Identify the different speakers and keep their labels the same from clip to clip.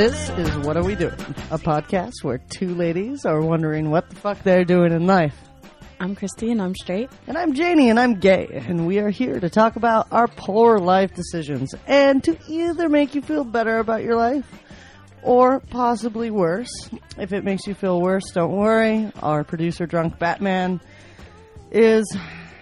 Speaker 1: This is What Are We Doing? A podcast where two ladies are wondering what the fuck they're doing in life.
Speaker 2: I'm Christy and I'm straight.
Speaker 1: And I'm Janie and I'm gay, and we are here to talk about our poor life decisions and to either make you feel better about your life or possibly worse. If it makes you feel worse, don't worry. Our producer, Drunk Batman, is.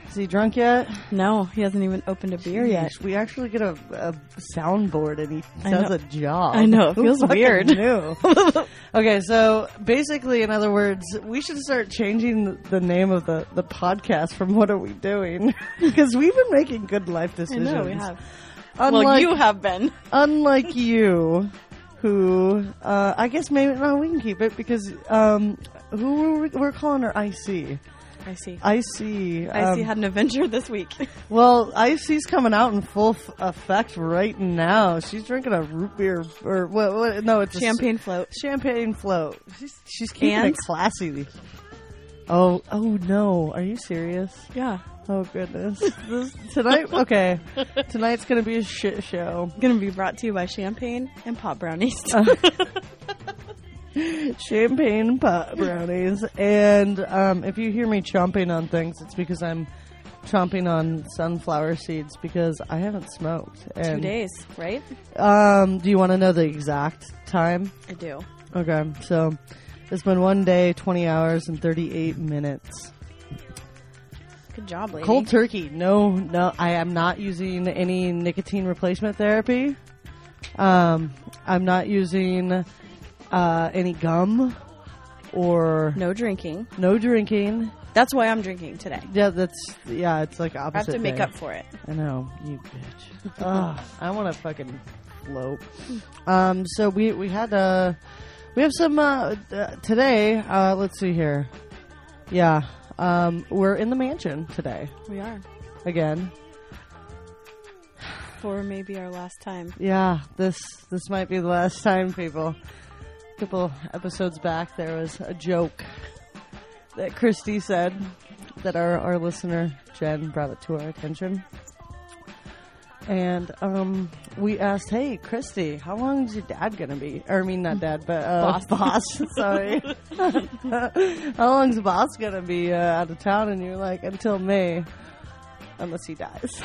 Speaker 1: Is he drunk yet?
Speaker 2: No, he hasn't even opened a beer yet.
Speaker 1: We actually get a, a soundboard and he
Speaker 2: I
Speaker 1: does a job.
Speaker 2: I know, it feels weird.
Speaker 1: okay, so basically, in other words, we should start changing the name of the, the podcast from What Are We Doing? because we've been making good life
Speaker 2: I
Speaker 1: decisions.
Speaker 2: know we have.
Speaker 1: Unlike,
Speaker 2: well, you have been.
Speaker 1: unlike you, who, uh, I guess maybe, no, we can keep it because, um, who were we, we're calling her IC.
Speaker 2: I see. I see.
Speaker 1: um,
Speaker 2: Had an adventure this week.
Speaker 1: Well, IC's coming out in full f- effect right now. She's drinking a root beer, or what? what no, it's a
Speaker 2: Champagne float.
Speaker 1: champagne float. She's, she's keeping
Speaker 2: And?
Speaker 1: it classy. Oh, oh no! Are you serious?
Speaker 2: Yeah.
Speaker 1: Oh goodness! This, tonight, okay. Tonight's gonna be a shit show.
Speaker 2: Going to be brought to you by champagne and pot brownies.
Speaker 1: Champagne pot brownies, and um, if you hear me chomping on things, it's because I'm chomping on sunflower seeds because I haven't smoked.
Speaker 2: Two days, right?
Speaker 1: Um, do you want to know the exact time?
Speaker 2: I do.
Speaker 1: Okay, so it's been one day, 20 hours, and 38 minutes.
Speaker 2: Good job, lady.
Speaker 1: Cold turkey. No, no, I am not using any nicotine replacement therapy. Um, I'm not using uh, any gum or
Speaker 2: No drinking.
Speaker 1: no drinking.
Speaker 2: That's why I'm drinking today.
Speaker 1: Yeah, that's yeah. It's like opposite.
Speaker 2: I have to make
Speaker 1: day.
Speaker 2: up for it.
Speaker 1: I know, you bitch. Ugh, I want to fucking float. Um, so we we had uh we have some uh, uh today. Uh, let's see here. Yeah, um, we're in the mansion today
Speaker 2: We are.
Speaker 1: again.
Speaker 2: For maybe our last time.
Speaker 1: Yeah, this this might be the last time, people. Couple episodes back, there was a joke that Christy said that our, our listener Jen brought it to our attention, and um, we asked, "Hey, Christy, how long is your dad gonna be? Or I mean, not dad, but uh,
Speaker 2: Boss.
Speaker 1: boss. Sorry, how long's the boss gonna be uh, out of town?" And you're like, "Until May, unless he dies."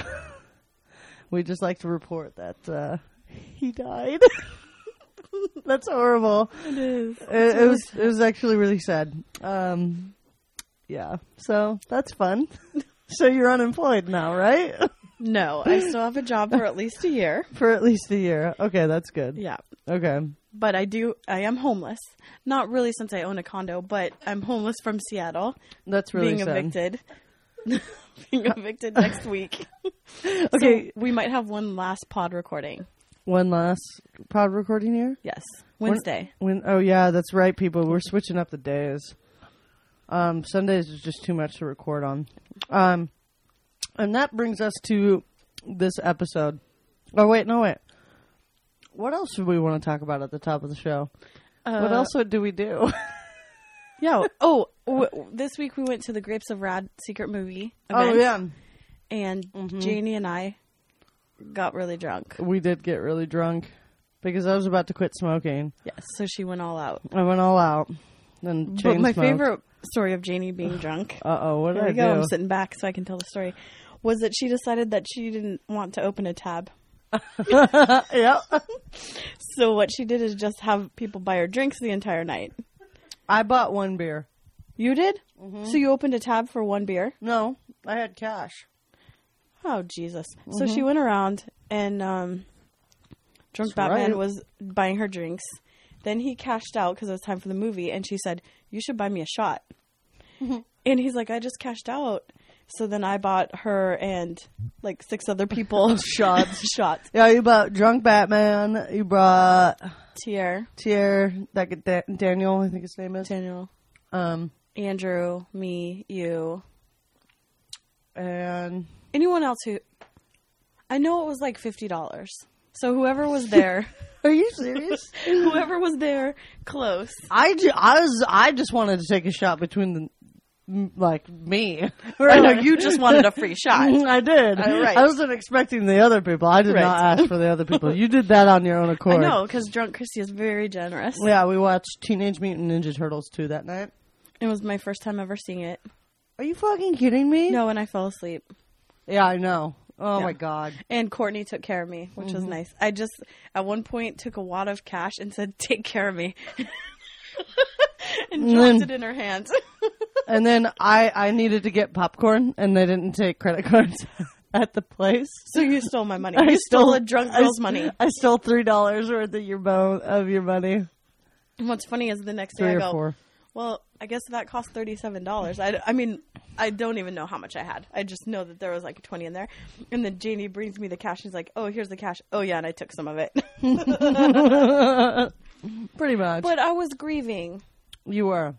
Speaker 1: we just like to report that uh, he died. That's horrible.
Speaker 2: It is.
Speaker 1: It, it was it was actually really sad. Um, yeah, so that's fun. so you're unemployed now, right?
Speaker 2: No, I still have a job for at least a year.
Speaker 1: For at least a year. Okay, that's good.
Speaker 2: Yeah.
Speaker 1: Okay.
Speaker 2: But I do, I am homeless. Not really since I own a condo, but I'm homeless from Seattle.
Speaker 1: That's really
Speaker 2: being
Speaker 1: sad.
Speaker 2: evicted. being evicted next week.
Speaker 1: Okay,
Speaker 2: So we might have one last pod recording.
Speaker 1: One last pod recording here.
Speaker 2: Yes. Wednesday.
Speaker 1: When oh yeah, that's right, people. We're switching up the days. Um, Sundays is just too much to record on. Um, and that brings us to this episode. Oh wait, no wait. What else do we want to talk about at the top of the show? what
Speaker 2: Uh,
Speaker 1: else do we do?
Speaker 2: Yeah. Oh, w- this week we went to the Grapes of Rad secret movie event.
Speaker 1: oh yeah,
Speaker 2: And Janie and I got really drunk.
Speaker 1: we did get really drunk because I was about to quit smoking.
Speaker 2: Yes. So she went all out.
Speaker 1: I went all out. And
Speaker 2: But my favorite story of Janie being drunk.
Speaker 1: Uh oh, what did I
Speaker 2: go.
Speaker 1: do?
Speaker 2: I'm sitting back so I can tell the story. Was that she decided that she didn't want to open a tab.
Speaker 1: yeah,
Speaker 2: So what she did is just have people buy her drinks the entire night.
Speaker 1: I bought one beer.
Speaker 2: You did?
Speaker 1: Mm-hmm.
Speaker 2: So you opened a tab for one beer?
Speaker 1: No, I had cash.
Speaker 2: Oh Jesus! So she went around and um, drunk
Speaker 1: Mm-hmm. That's
Speaker 2: Batman
Speaker 1: right.
Speaker 2: was buying her drinks. Then he cashed out because it was time for the movie, and she said, "You should buy me a shot." and he's like, "I just cashed out." So then I bought her and like six other people
Speaker 1: Shots.
Speaker 2: shots.
Speaker 1: Yeah, you bought drunk Batman. You brought
Speaker 2: Tier,
Speaker 1: Tier, that Da- Daniel, I think his name is.
Speaker 2: Daniel,
Speaker 1: Um,
Speaker 2: Andrew, me, you,
Speaker 1: and
Speaker 2: anyone else who. I know it was like fifty dollars. So whoever was there,
Speaker 1: are you serious?
Speaker 2: whoever was there, close.
Speaker 1: I, ju- I was I just wanted to take a shot between the like me.
Speaker 2: I know you just wanted a free shot.
Speaker 1: I did.
Speaker 2: Oh, right.
Speaker 1: I wasn't expecting the other people. I did
Speaker 2: Right.
Speaker 1: not ask for the other people. You did that on your own
Speaker 2: I
Speaker 1: accord.
Speaker 2: know because drunk Christy is very generous.
Speaker 1: Yeah, we watched Teenage Mutant Ninja Turtles 2 that night.
Speaker 2: It was my first time ever seeing it.
Speaker 1: Are you fucking kidding me?
Speaker 2: No, and I fell asleep.
Speaker 1: Yeah, I know. Oh
Speaker 2: Yeah.
Speaker 1: my god.
Speaker 2: And Courtney took care of me, which
Speaker 1: Mm-hmm.
Speaker 2: was nice. I just at one point took a wad of cash and said, "Take care of me," and dropped it in her hands.
Speaker 1: And then I I needed to get popcorn, and they didn't take credit cards at the place.
Speaker 2: so you stole my money.
Speaker 1: I
Speaker 2: You stole
Speaker 1: stole-
Speaker 2: a drunk girl's
Speaker 1: s-
Speaker 2: money.
Speaker 1: I stole three dollars worth of your mo- of your money.
Speaker 2: And what's funny is the next
Speaker 1: Three
Speaker 2: day I go,
Speaker 1: four.
Speaker 2: "Well, I guess that cost thirty seven dollars." I, I mean, I don't even know how much I had. I just know that there was like twenty in there. And then Janie brings me the cash. She's like, "Oh, here's the cash." Oh yeah, and I took some of it.
Speaker 1: Pretty much.
Speaker 2: but I was grieving.
Speaker 1: you were.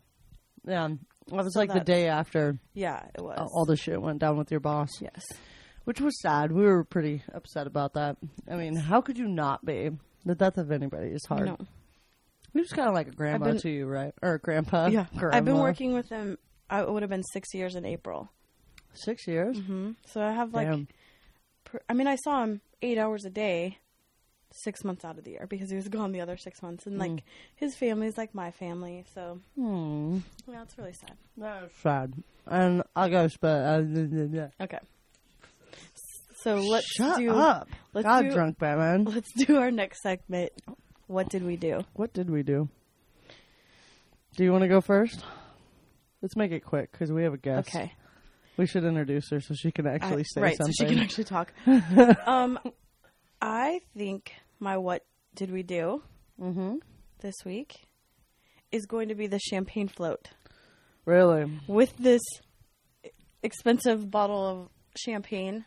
Speaker 1: Yeah. It was
Speaker 2: So
Speaker 1: like the day after
Speaker 2: Yeah, it was.
Speaker 1: all the shit went down with your boss.
Speaker 2: yes.
Speaker 1: Which was sad. We were pretty upset about that. I mean, how could you not be? The death of anybody is hard.
Speaker 2: No.
Speaker 1: He was kind of like a grandma
Speaker 2: been-
Speaker 1: to you, right? Or a grandpa.
Speaker 2: Yeah,
Speaker 1: grandma.
Speaker 2: I've been working with him. I it would have been six years in April.
Speaker 1: six years.
Speaker 2: hmm So I have like, per, I mean, I saw him eight hours a day, six months out of the year because he was gone the other six months, and like
Speaker 1: Mm.
Speaker 2: his family is like my family. So
Speaker 1: Hmm.
Speaker 2: yeah, it's really sad.
Speaker 1: That's sad. And I guess, but uh,
Speaker 2: Okay. So let's
Speaker 1: shut
Speaker 2: do
Speaker 1: up.
Speaker 2: let's
Speaker 1: God,
Speaker 2: do-
Speaker 1: drunk Batman.
Speaker 2: let's do our next segment. What did we do?
Speaker 1: What did we do? Do you want to go first? Let's make it quick because we have a guest.
Speaker 2: Okay.
Speaker 1: We should introduce her so she can actually
Speaker 2: I-
Speaker 1: say
Speaker 2: right,
Speaker 1: something.
Speaker 2: so she can actually talk. um, I think my what did we do
Speaker 1: mm-hmm.
Speaker 2: this week is going to be the champagne float
Speaker 1: Really?
Speaker 2: with this expensive bottle of champagne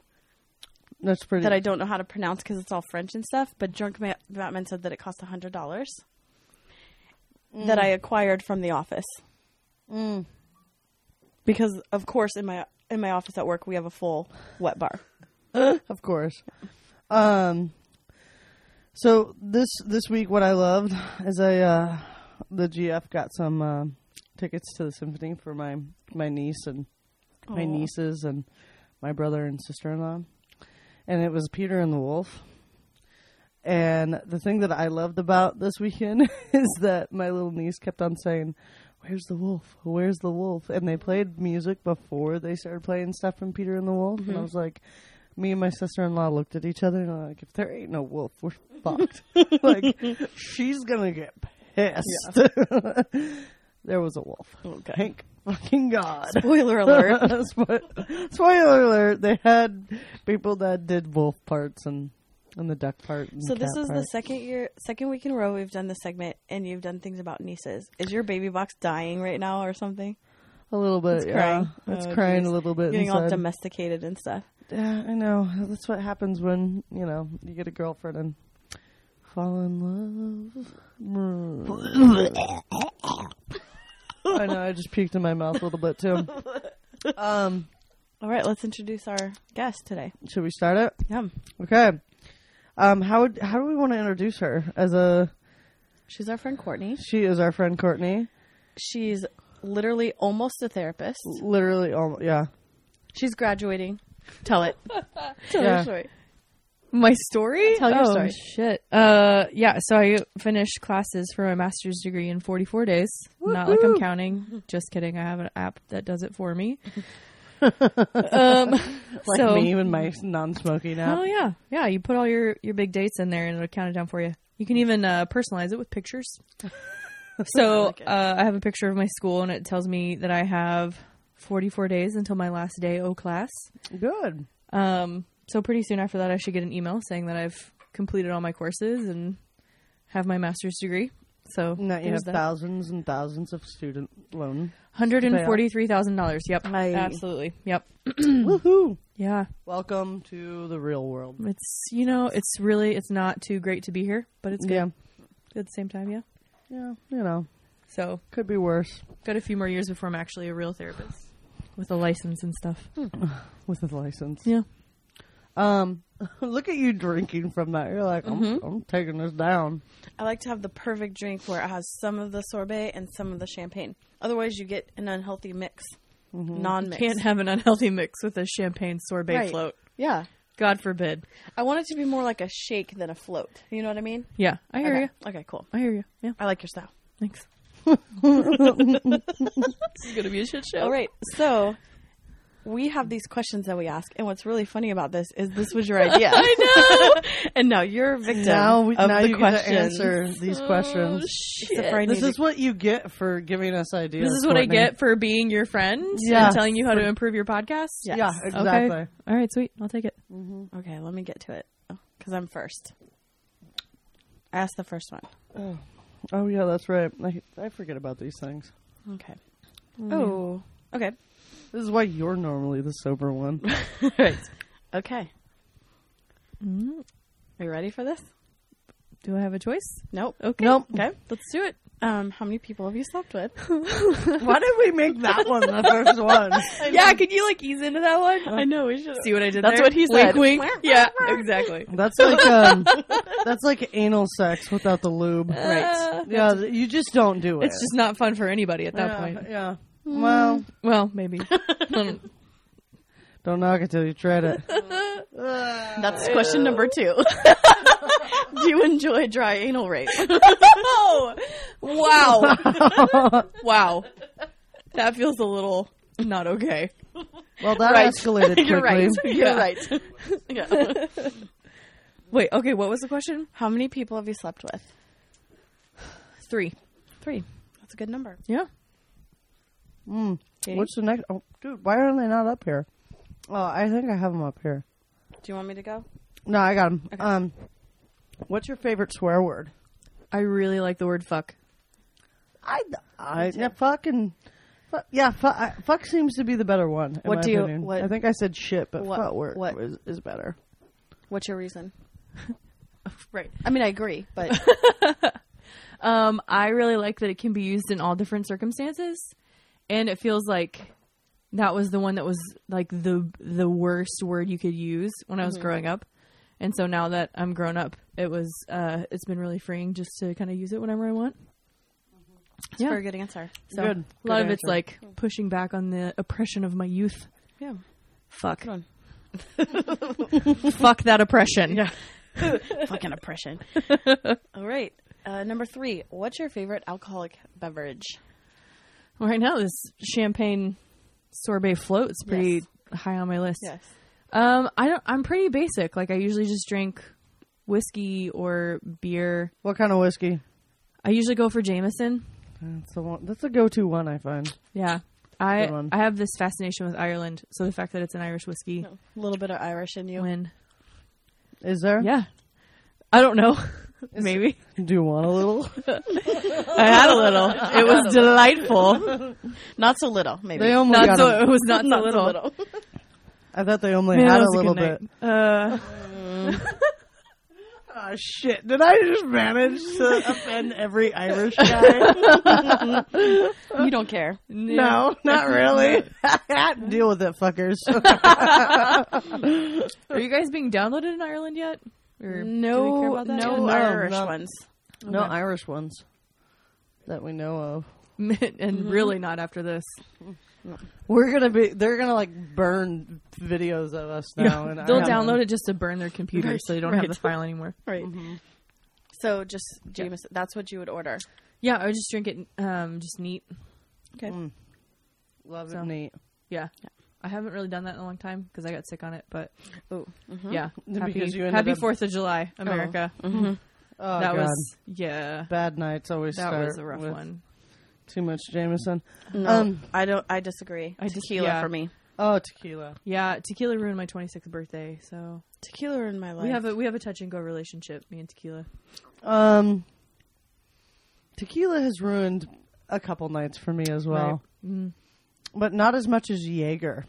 Speaker 1: That's pretty.
Speaker 2: that I don't know how to pronounce because it's all French and stuff. But Drunk Ma- Batman said that it cost hundred dollars that I acquired from the office
Speaker 1: Mm.
Speaker 2: because, of course, in my in my office at work we have a full wet bar.
Speaker 1: of course. Um. So this this week, what I loved is I uh, the GF got some uh, tickets to the symphony for my my niece and my nieces and my brother and sister in law, and it was Peter and the Wolf. And the thing that I loved about this weekend is that my little niece kept on saying, "Where's the wolf? Where's the wolf?" And they played music before they started playing stuff from Peter and the Wolf, and I mm-hmm. was like, me and my sister in law looked at each other and were like, "If there ain't no wolf, we're fucked." like she's gonna get pissed. there was a wolf.
Speaker 2: Okay.
Speaker 1: Thank fucking God.
Speaker 2: Spoiler alert.
Speaker 1: Spo- Spoiler alert! They had people that did wolf parts and and the duck part. And
Speaker 2: So this is the second year, second week in a row we've done this segment, and you've done things about nieces. Is your baby box dying right now or something?
Speaker 1: a little bit.
Speaker 2: It's
Speaker 1: yeah.
Speaker 2: crying.
Speaker 1: It's
Speaker 2: Oh,
Speaker 1: crying
Speaker 2: geez.
Speaker 1: a little bit.
Speaker 2: Getting all domesticated and stuff.
Speaker 1: Yeah, I know. That's what happens when you know you get a girlfriend and fall in love. I know. I just puked in my mouth a little bit too. Um,
Speaker 2: All right, let's introduce our guest today.
Speaker 1: should we start it?
Speaker 2: Yeah,
Speaker 1: Okay. Um, how would how do we want to introduce her? As a
Speaker 2: she's our friend Courtney.
Speaker 1: she is our friend Courtney.
Speaker 2: She's literally almost a therapist.
Speaker 1: Literally, almost, yeah.
Speaker 2: She's graduating. Tell it. Tell
Speaker 1: Yeah.
Speaker 2: your story.
Speaker 3: My story?
Speaker 2: Tell your
Speaker 3: oh,
Speaker 2: story.
Speaker 3: Shit. Uh, yeah. So I finished classes for my master's degree in 44 days. Not like I'm counting. Just kidding. I have an app that does it for me. um,
Speaker 1: Like
Speaker 3: so,
Speaker 1: me with my non-smoking app.
Speaker 3: Oh yeah, yeah. You put all your your big dates in there and it'll count it down for you. You can even uh, personalize it with pictures. so
Speaker 2: like
Speaker 3: uh, I have a picture of my school and it tells me that I have 44 days until my last day O class.
Speaker 1: Good.
Speaker 3: Um, so pretty soon after that, I should get an email saying that I've completed all my courses and have my master's degree. So
Speaker 1: Now you have
Speaker 3: that.
Speaker 1: thousands and thousands of student loan.
Speaker 3: hundred and forty-three thousand dollars. Yep, absolutely. Yep,
Speaker 1: Woohoo!
Speaker 3: yeah.
Speaker 1: Welcome to the real world.
Speaker 3: It's you know, it's really it's not too great to be here, but it's good
Speaker 1: Yeah,
Speaker 3: at the same time. Yeah.
Speaker 1: yeah. You know,
Speaker 3: So
Speaker 1: could be worse
Speaker 3: got a few more years before I'm actually a real therapist with a license and stuff. Hmm.
Speaker 1: with a license.
Speaker 3: Yeah.
Speaker 1: Um, look at you drinking from that. You're like, I'm,
Speaker 3: Mm-hmm.
Speaker 1: I'm taking this down.
Speaker 2: I like to have the perfect drink where it has some of the sorbet and some of the champagne. Otherwise, you get an unhealthy mix. non mix.
Speaker 3: Can't have an unhealthy mix with a champagne sorbet
Speaker 2: Right.
Speaker 3: float.
Speaker 2: Yeah,
Speaker 3: God forbid.
Speaker 2: I want it to be more like a shake than a float. You know what I mean?
Speaker 3: Yeah, I hear
Speaker 2: okay.
Speaker 3: you.
Speaker 2: Okay, cool.
Speaker 3: I hear you. Yeah,
Speaker 2: I like your style.
Speaker 3: thanks. this is gonna be a shit show.
Speaker 2: All right, so we have these questions that we ask, and what's really funny about this is this was your idea. I know, and now you're a victim
Speaker 1: Now, we,
Speaker 2: of
Speaker 1: now
Speaker 2: the
Speaker 1: you
Speaker 2: questions.
Speaker 1: get to answer these oh, questions.
Speaker 2: Except for I
Speaker 1: This is
Speaker 2: to-
Speaker 1: what you get for giving us ideas.
Speaker 3: This is what I get for being your friend
Speaker 1: Yeah.
Speaker 3: and telling you how to improve your podcast.
Speaker 2: Yes.
Speaker 1: Yeah, exactly.
Speaker 3: Okay. All right, sweet. I'll take it. Mm-hmm.
Speaker 2: Okay, let me get to it oh, because I'm first. I asked the first one.
Speaker 1: Oh, oh yeah, that's right. I, I forget about these things.
Speaker 2: Okay. Oh, okay.
Speaker 1: This is why you're normally the sober one.
Speaker 2: right. Okay.
Speaker 3: Mm,
Speaker 2: Are you ready for this?
Speaker 3: Do I have a choice?
Speaker 2: Nope.
Speaker 3: Okay.
Speaker 1: Nope.
Speaker 3: Okay. Let's do it.
Speaker 2: Um, how many people have you slept with?
Speaker 1: why did we make that one the first one?
Speaker 3: Yeah, could you like ease into that one?
Speaker 2: I know we should.
Speaker 3: See what I did
Speaker 2: That's
Speaker 3: there?
Speaker 2: what he
Speaker 3: Wink,
Speaker 2: said.
Speaker 3: wink. wink. yeah, exactly.
Speaker 1: That's like um, that's like anal sex without the lube.
Speaker 3: Right.
Speaker 1: Yeah, you just don't do it.
Speaker 3: It's just not fun for anybody at that
Speaker 1: yeah,
Speaker 3: point.
Speaker 1: Yeah. Well,
Speaker 3: Well, maybe.
Speaker 1: Don't knock it till you tread it.
Speaker 2: That's question number two. Do you enjoy dry anal rape?
Speaker 3: oh, wow. wow. That feels a little not okay.
Speaker 1: Well, that
Speaker 2: Right.
Speaker 1: escalated quickly.
Speaker 2: You're right. You're right. yeah.
Speaker 3: Wait, okay, what was the question?
Speaker 2: How many people have you slept with?
Speaker 3: Three.
Speaker 2: Three. That's a good number.
Speaker 3: Yeah.
Speaker 1: Mm.
Speaker 2: Katie?
Speaker 1: What's the next? Oh, dude, why are they not up here? Oh, I think I have them up here.
Speaker 2: Do you want me to go?
Speaker 1: No, I got them. Um, what's your favorite swear word?
Speaker 3: I really like the word fuck.
Speaker 1: I, I, yeah, fucking, fuck, yeah, fuck, I, fuck seems to be the better one. in
Speaker 2: What
Speaker 1: my
Speaker 2: do you- what-
Speaker 1: I think I said shit, but
Speaker 2: what-
Speaker 1: fuck word
Speaker 2: what-
Speaker 1: is, is better.
Speaker 2: What's your reason?
Speaker 3: Right.
Speaker 2: I mean, I agree, but
Speaker 3: Um, I really like that it can be used in all different circumstances, and it feels like that was the one that was like the the worst word you could use when I was growing up, and so now that I'm grown up, it was uh, it's been really freeing just to kind of use it whenever I want.
Speaker 2: it's
Speaker 3: Yeah.
Speaker 2: a very good answer.
Speaker 3: So
Speaker 1: Good.
Speaker 3: a lot
Speaker 1: Good
Speaker 3: of it's
Speaker 1: answer.
Speaker 3: like pushing back on the oppression of my youth.
Speaker 2: Yeah.
Speaker 3: Fuck, fuck that oppression.
Speaker 2: Yeah. Fucking oppression. All right. Uh, number three. What's your favorite alcoholic beverage?
Speaker 3: Right now, this champagne sorbet float is pretty high on my list.
Speaker 2: Yes.
Speaker 3: Um, I don't. I'm pretty basic. Like I usually just drink whiskey or beer.
Speaker 1: What kind of whiskey?
Speaker 3: I usually go for Jameson.
Speaker 1: That's the one. That's a go-to one I find.
Speaker 3: Yeah, I I have this fascination with Ireland. So the fact that it's an Irish whiskey,
Speaker 2: A little bit of Irish in you.
Speaker 3: when
Speaker 1: Is there?
Speaker 3: yeah, I don't know. Maybe
Speaker 1: Do you want a little?
Speaker 3: I had a little. It was delightful.
Speaker 2: Not so little, maybe.
Speaker 1: They only
Speaker 3: Not
Speaker 1: got
Speaker 3: so.
Speaker 1: a-
Speaker 3: It was not,
Speaker 2: Not
Speaker 3: so little.
Speaker 2: little.
Speaker 1: I thought they only
Speaker 3: Man,
Speaker 1: had a
Speaker 3: was
Speaker 1: little
Speaker 3: good
Speaker 1: bit.
Speaker 3: night. Uh,
Speaker 1: Oh shit! Did I just manage to offend every Irish guy?
Speaker 2: you don't care.
Speaker 1: no, not really. Deal with it, fuckers.
Speaker 3: Are you guys being downloaded in Ireland yet? Or do we care
Speaker 2: No,
Speaker 3: about that
Speaker 2: no
Speaker 1: No,
Speaker 2: Irish
Speaker 1: no.
Speaker 2: ones.
Speaker 1: no Irish ones that we know of.
Speaker 3: yet? and mm-hmm. really not after this.
Speaker 1: We're gonna be. They're gonna like burn videos of us now. and
Speaker 3: They'll download it just to burn their computer,
Speaker 2: Right,
Speaker 3: so they don't
Speaker 2: right.
Speaker 3: have the file anymore.
Speaker 2: Right. Mm-hmm. So just Jameson. That's what you would order.
Speaker 3: Yeah, I would just drink it um, just neat.
Speaker 2: Okay. Mm.
Speaker 1: Love
Speaker 3: So.
Speaker 1: it, neat.
Speaker 3: Yeah. I haven't really done that in a long time because I got sick on it, but
Speaker 2: Ooh.
Speaker 3: yeah. Happy,
Speaker 1: you
Speaker 3: happy
Speaker 1: up-
Speaker 3: 4th of July, America.
Speaker 2: Mm-hmm.
Speaker 1: Oh,
Speaker 3: that
Speaker 1: God.
Speaker 3: was, yeah.
Speaker 1: bad nights. Always
Speaker 3: That
Speaker 1: start
Speaker 3: was a rough one.
Speaker 1: Too much Jameson.
Speaker 2: No,
Speaker 1: Um,
Speaker 2: I don't. I disagree.
Speaker 3: I
Speaker 2: Tequila
Speaker 3: yeah.
Speaker 2: for me.
Speaker 1: Oh, tequila.
Speaker 3: Yeah, tequila ruined my 26th birthday, so
Speaker 2: Tequila in my life.
Speaker 3: we have a we have a touch and go relationship, me and tequila.
Speaker 1: Um, tequila has ruined a couple nights for me as well,
Speaker 3: Mm.
Speaker 1: But not as much as Jaeger.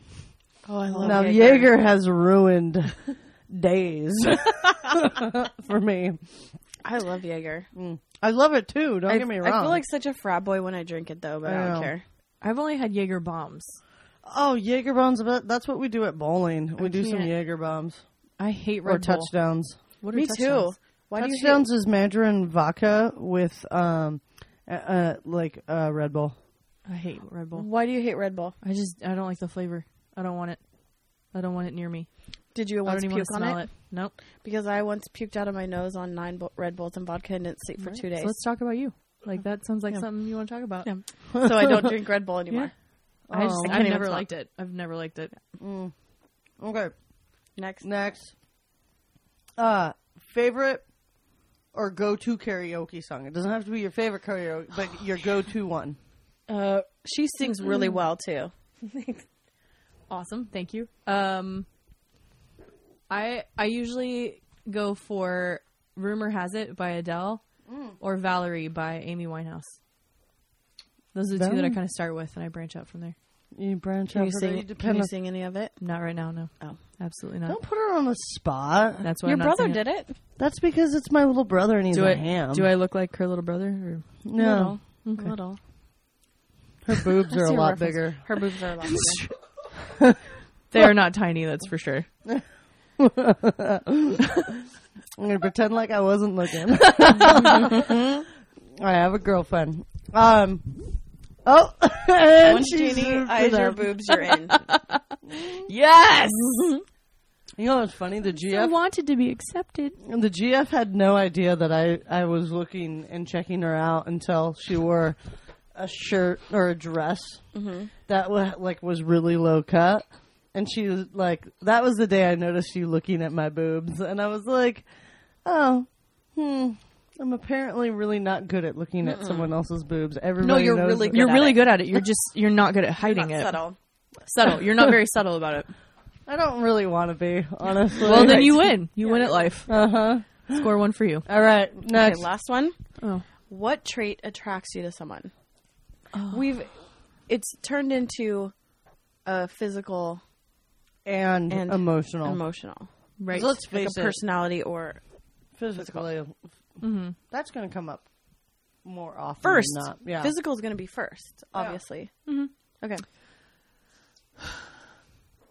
Speaker 2: oh, I love it.
Speaker 1: now
Speaker 2: Jaeger.
Speaker 1: Jaeger has ruined days for me.
Speaker 2: I love Jaeger.
Speaker 1: I love it too. Don't
Speaker 2: I,
Speaker 1: get me wrong.
Speaker 2: I feel like such a frat boy when I drink it though, but I,
Speaker 1: I
Speaker 2: don't
Speaker 1: know.
Speaker 2: care.
Speaker 3: I've only had Jaeger bombs.
Speaker 1: oh Jaeger bombs. but That's what we do at bowling. We do some
Speaker 3: can't.
Speaker 1: Jaeger bombs
Speaker 3: I hate
Speaker 1: or
Speaker 3: Red Bull.
Speaker 1: touchdowns.
Speaker 3: What are
Speaker 2: Me
Speaker 3: touchdowns?
Speaker 2: too. Why do you hate?
Speaker 1: touchdowns is mandarin vodka with um, uh, uh, like uh, Red Bull.
Speaker 3: I hate Red Bull.
Speaker 2: Why do you hate Red Bull?
Speaker 3: I just I don't like the flavor. I don't want it. I don't want it near me.
Speaker 2: Did you
Speaker 3: I
Speaker 2: once
Speaker 3: don't even
Speaker 2: puke
Speaker 3: want to
Speaker 2: on
Speaker 3: smell
Speaker 2: it?
Speaker 3: it. Nope.
Speaker 2: Because I once puked out of my nose on nine bo- Red Bulls and vodka and didn't sleep for two days.
Speaker 3: So let's talk about you. Like that sounds like
Speaker 2: Yeah.
Speaker 3: something you want to talk about.
Speaker 2: Yeah. so I don't drink Red Bull anymore.
Speaker 3: I just
Speaker 1: Oh.
Speaker 2: I
Speaker 3: I've
Speaker 2: can't even
Speaker 3: never
Speaker 2: smell.
Speaker 3: liked it. I've never liked it.
Speaker 1: Mm. Okay.
Speaker 2: Next.
Speaker 1: Next. Uh, favorite or go-to karaoke song. It doesn't have to be your favorite karaoke, but your go-to one.
Speaker 2: Uh, she sings really well too.
Speaker 3: Awesome. Thank you. Um, I I usually go for "Rumor Has It" by Adele or "Valerie" by Amy Winehouse. Those are the two that I kind of start with, and I branch out from there.
Speaker 1: You branch
Speaker 2: Can
Speaker 1: out
Speaker 2: you
Speaker 1: for
Speaker 2: sing?
Speaker 1: that.
Speaker 2: Can you sing any of it?
Speaker 3: Not right now. No.
Speaker 2: Oh.
Speaker 3: absolutely not.
Speaker 1: Don't put her on the spot.
Speaker 3: That's why
Speaker 2: Your
Speaker 3: I'm
Speaker 2: brother
Speaker 3: singing.
Speaker 2: did it.
Speaker 1: That's because it's my little brother and he's
Speaker 3: Do
Speaker 1: a
Speaker 3: I
Speaker 1: ham.
Speaker 3: do I look like her little brother? Or?
Speaker 1: No,
Speaker 2: Little. Little.
Speaker 1: Her boobs are a lot
Speaker 2: reference.
Speaker 1: bigger.
Speaker 2: Her boobs are a lot bigger.
Speaker 3: They are not tiny. That's for sure.
Speaker 1: I'm gonna pretend like I wasn't looking. I have a girlfriend. Um. Oh, and
Speaker 2: Once
Speaker 1: she's
Speaker 2: Jeannie eyes
Speaker 1: it
Speaker 2: your
Speaker 1: up.
Speaker 2: boobs, you're in.
Speaker 3: Yes.
Speaker 1: You know what's funny? The
Speaker 3: I
Speaker 1: GF,
Speaker 3: wanted to be accepted.
Speaker 1: and the GF had no idea that I I was looking and checking her out until she wore a shirt or a dress that wa like was really low cut, and she was like, "That was the day I noticed you looking at my boobs," and I was like, "Oh, hmm." I'm apparently really not good at looking at someone else's boobs. Everybody
Speaker 2: you're
Speaker 1: knows
Speaker 2: really good
Speaker 3: You're
Speaker 2: at
Speaker 3: really
Speaker 2: it.
Speaker 3: good at it. You're just you're not good at hiding it.
Speaker 2: subtle.
Speaker 3: Subtle. You're not very subtle about it.
Speaker 1: I don't really want to be, honestly.
Speaker 3: Well, then you win. You win at life.
Speaker 1: Uh huh.
Speaker 3: Score one for you.
Speaker 1: All right, next.
Speaker 2: Okay, last one.
Speaker 3: Oh.
Speaker 2: What trait attracts you to someone? We've it's turned into a physical
Speaker 1: and,
Speaker 2: And
Speaker 1: emotional.
Speaker 2: and emotional.
Speaker 3: Right.
Speaker 1: Let's
Speaker 2: Like
Speaker 1: face
Speaker 2: a
Speaker 1: it,
Speaker 2: personality or
Speaker 1: physically.
Speaker 3: mm-hmm.
Speaker 1: That's going to come up more often.
Speaker 2: first.
Speaker 1: than not. Yeah.
Speaker 2: Physical is going to be first, obviously.
Speaker 3: Mhm.
Speaker 2: Okay.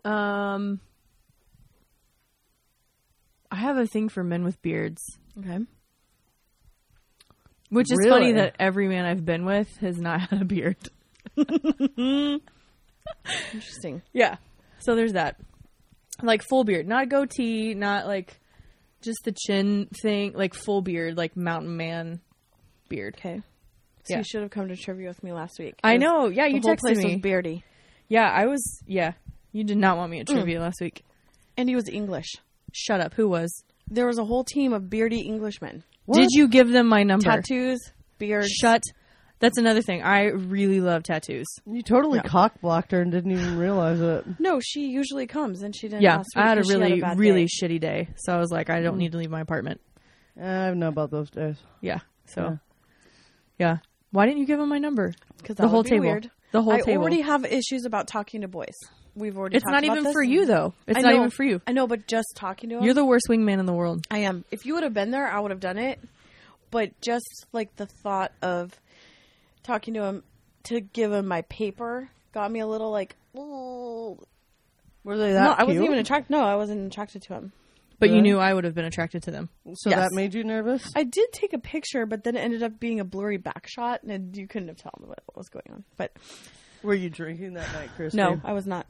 Speaker 3: Um, I have a thing for men with beards,
Speaker 2: Okay.
Speaker 3: Which is
Speaker 1: Really?
Speaker 3: funny that every man I've been with has not had a beard.
Speaker 2: Interesting.
Speaker 3: Yeah. So there's that. Like full beard, not goatee, not like just the chin thing, like full beard, like mountain man beard.
Speaker 2: Okay. So
Speaker 3: Yeah.
Speaker 2: you should have come to trivia with me last week.
Speaker 3: I know. Yeah, you texted
Speaker 2: place
Speaker 3: me.
Speaker 2: was beardy.
Speaker 3: yeah, I was. Yeah, you did not want me at mm. trivia last week.
Speaker 2: And he was English.
Speaker 3: Shut up. Who was?
Speaker 2: There was a whole team of beardy Englishmen.
Speaker 3: Did you give them my number?
Speaker 2: Tattoos, beards.
Speaker 3: Shut. That's another thing. I really love tattoos.
Speaker 1: You totally
Speaker 2: Yeah.
Speaker 1: cock blocked her and didn't even realize it.
Speaker 2: No, she usually comes, and she didn't.
Speaker 3: Yeah,
Speaker 2: last week
Speaker 3: I had a
Speaker 2: 'cause she
Speaker 3: really,
Speaker 2: bad
Speaker 3: really
Speaker 2: day.
Speaker 3: shitty day. So I was like, I don't mm. need to leave my apartment.
Speaker 1: Eh, I don't know about those days.
Speaker 3: Yeah. So,
Speaker 1: Yeah.
Speaker 3: yeah. Why didn't you give them my number?
Speaker 2: 'Cause
Speaker 3: The
Speaker 2: that
Speaker 3: whole
Speaker 2: be
Speaker 3: table.
Speaker 2: Weird.
Speaker 3: The whole
Speaker 2: I
Speaker 3: table.
Speaker 2: already have issues about talking to boys. We've already.
Speaker 3: It's
Speaker 2: talked
Speaker 3: not
Speaker 2: about
Speaker 3: even
Speaker 2: this.
Speaker 3: for you though. It's
Speaker 2: I
Speaker 3: not
Speaker 2: know.
Speaker 3: even for you.
Speaker 2: I know, but just talking to him,
Speaker 3: You're the worst wingman in the world.
Speaker 2: I am. If you would have been there, I would have done it. But just like the thought of talking to him to give him my paper got me a little like. "Ooh."
Speaker 1: Were they that
Speaker 2: No, I wasn't even attracted. No, I wasn't attracted to him.
Speaker 3: But you knew I would have been attracted to them.
Speaker 1: So
Speaker 2: Yes.
Speaker 1: that made you nervous?
Speaker 2: I did take a picture, but then it ended up being a blurry back shot, and you couldn't have told what was going on. But
Speaker 1: Were you drinking that night, Chris?
Speaker 2: no, I was not.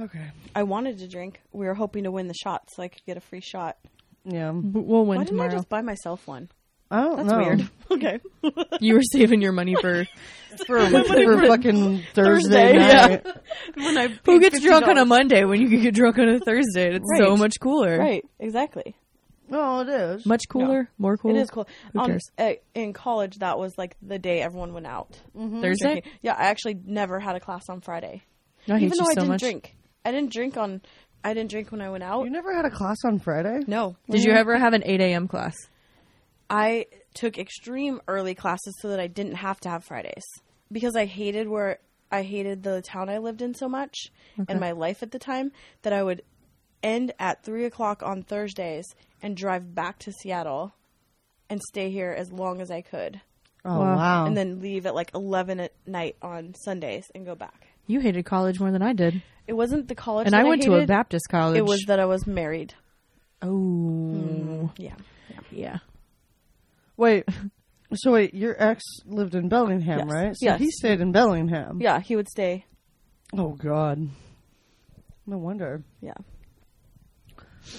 Speaker 1: Okay.
Speaker 2: I wanted to drink. We were hoping to win the shot so I could get a free shot.
Speaker 1: Yeah.
Speaker 3: But we'll win
Speaker 2: Why didn't I
Speaker 3: tomorrow.
Speaker 2: just buy myself one?
Speaker 1: I don't
Speaker 2: That's
Speaker 1: know.
Speaker 2: weird. Okay.
Speaker 3: You were saving your money for
Speaker 1: For, for fucking Thursday,
Speaker 3: Thursday,
Speaker 1: night.
Speaker 2: when I
Speaker 3: who
Speaker 2: paid
Speaker 3: gets drunk on a Monday when you could get drunk on a Thursday? It's so
Speaker 2: Right.
Speaker 3: much cooler.
Speaker 2: Right, exactly.
Speaker 1: No, it is.
Speaker 3: Much cooler, more cool.
Speaker 2: It is cool.
Speaker 3: Who
Speaker 2: On-
Speaker 3: cares?
Speaker 2: uh, in college, that was like the day everyone went out.
Speaker 3: Thursday.
Speaker 2: Drinking. Yeah, I actually never had a class on Friday,
Speaker 3: I hate
Speaker 2: even
Speaker 3: you
Speaker 2: though I
Speaker 3: so
Speaker 2: didn't
Speaker 3: much.
Speaker 2: drink. I didn't drink on. I didn't drink when I went out.
Speaker 1: You never had a class on Friday?
Speaker 2: no.
Speaker 3: Did you ever have an 8 a.m. class?
Speaker 2: I took extreme early classes so that I didn't have to have Fridays because I hated where I hated the town I lived in so much and my life at the time that I would end at three o'clock on Thursdays and drive back to Seattle and stay here as long as I could,
Speaker 1: Oh,
Speaker 3: Wow.
Speaker 1: wow.
Speaker 2: and then leave at like eleven at night on Sundays and go back.
Speaker 3: You hated college more than I did.
Speaker 2: It wasn't the college,
Speaker 3: And
Speaker 2: that
Speaker 3: I went to a Baptist college.
Speaker 2: It was that I was married.
Speaker 3: Oh.
Speaker 2: Mm, yeah.
Speaker 3: Yeah.
Speaker 1: Wait. So wait, your ex lived in Bellingham,
Speaker 2: Yes.
Speaker 1: right? So
Speaker 2: Yes.
Speaker 1: he stayed in Bellingham.
Speaker 2: Yeah, he would stay.
Speaker 1: Oh God. No wonder.
Speaker 2: Yeah.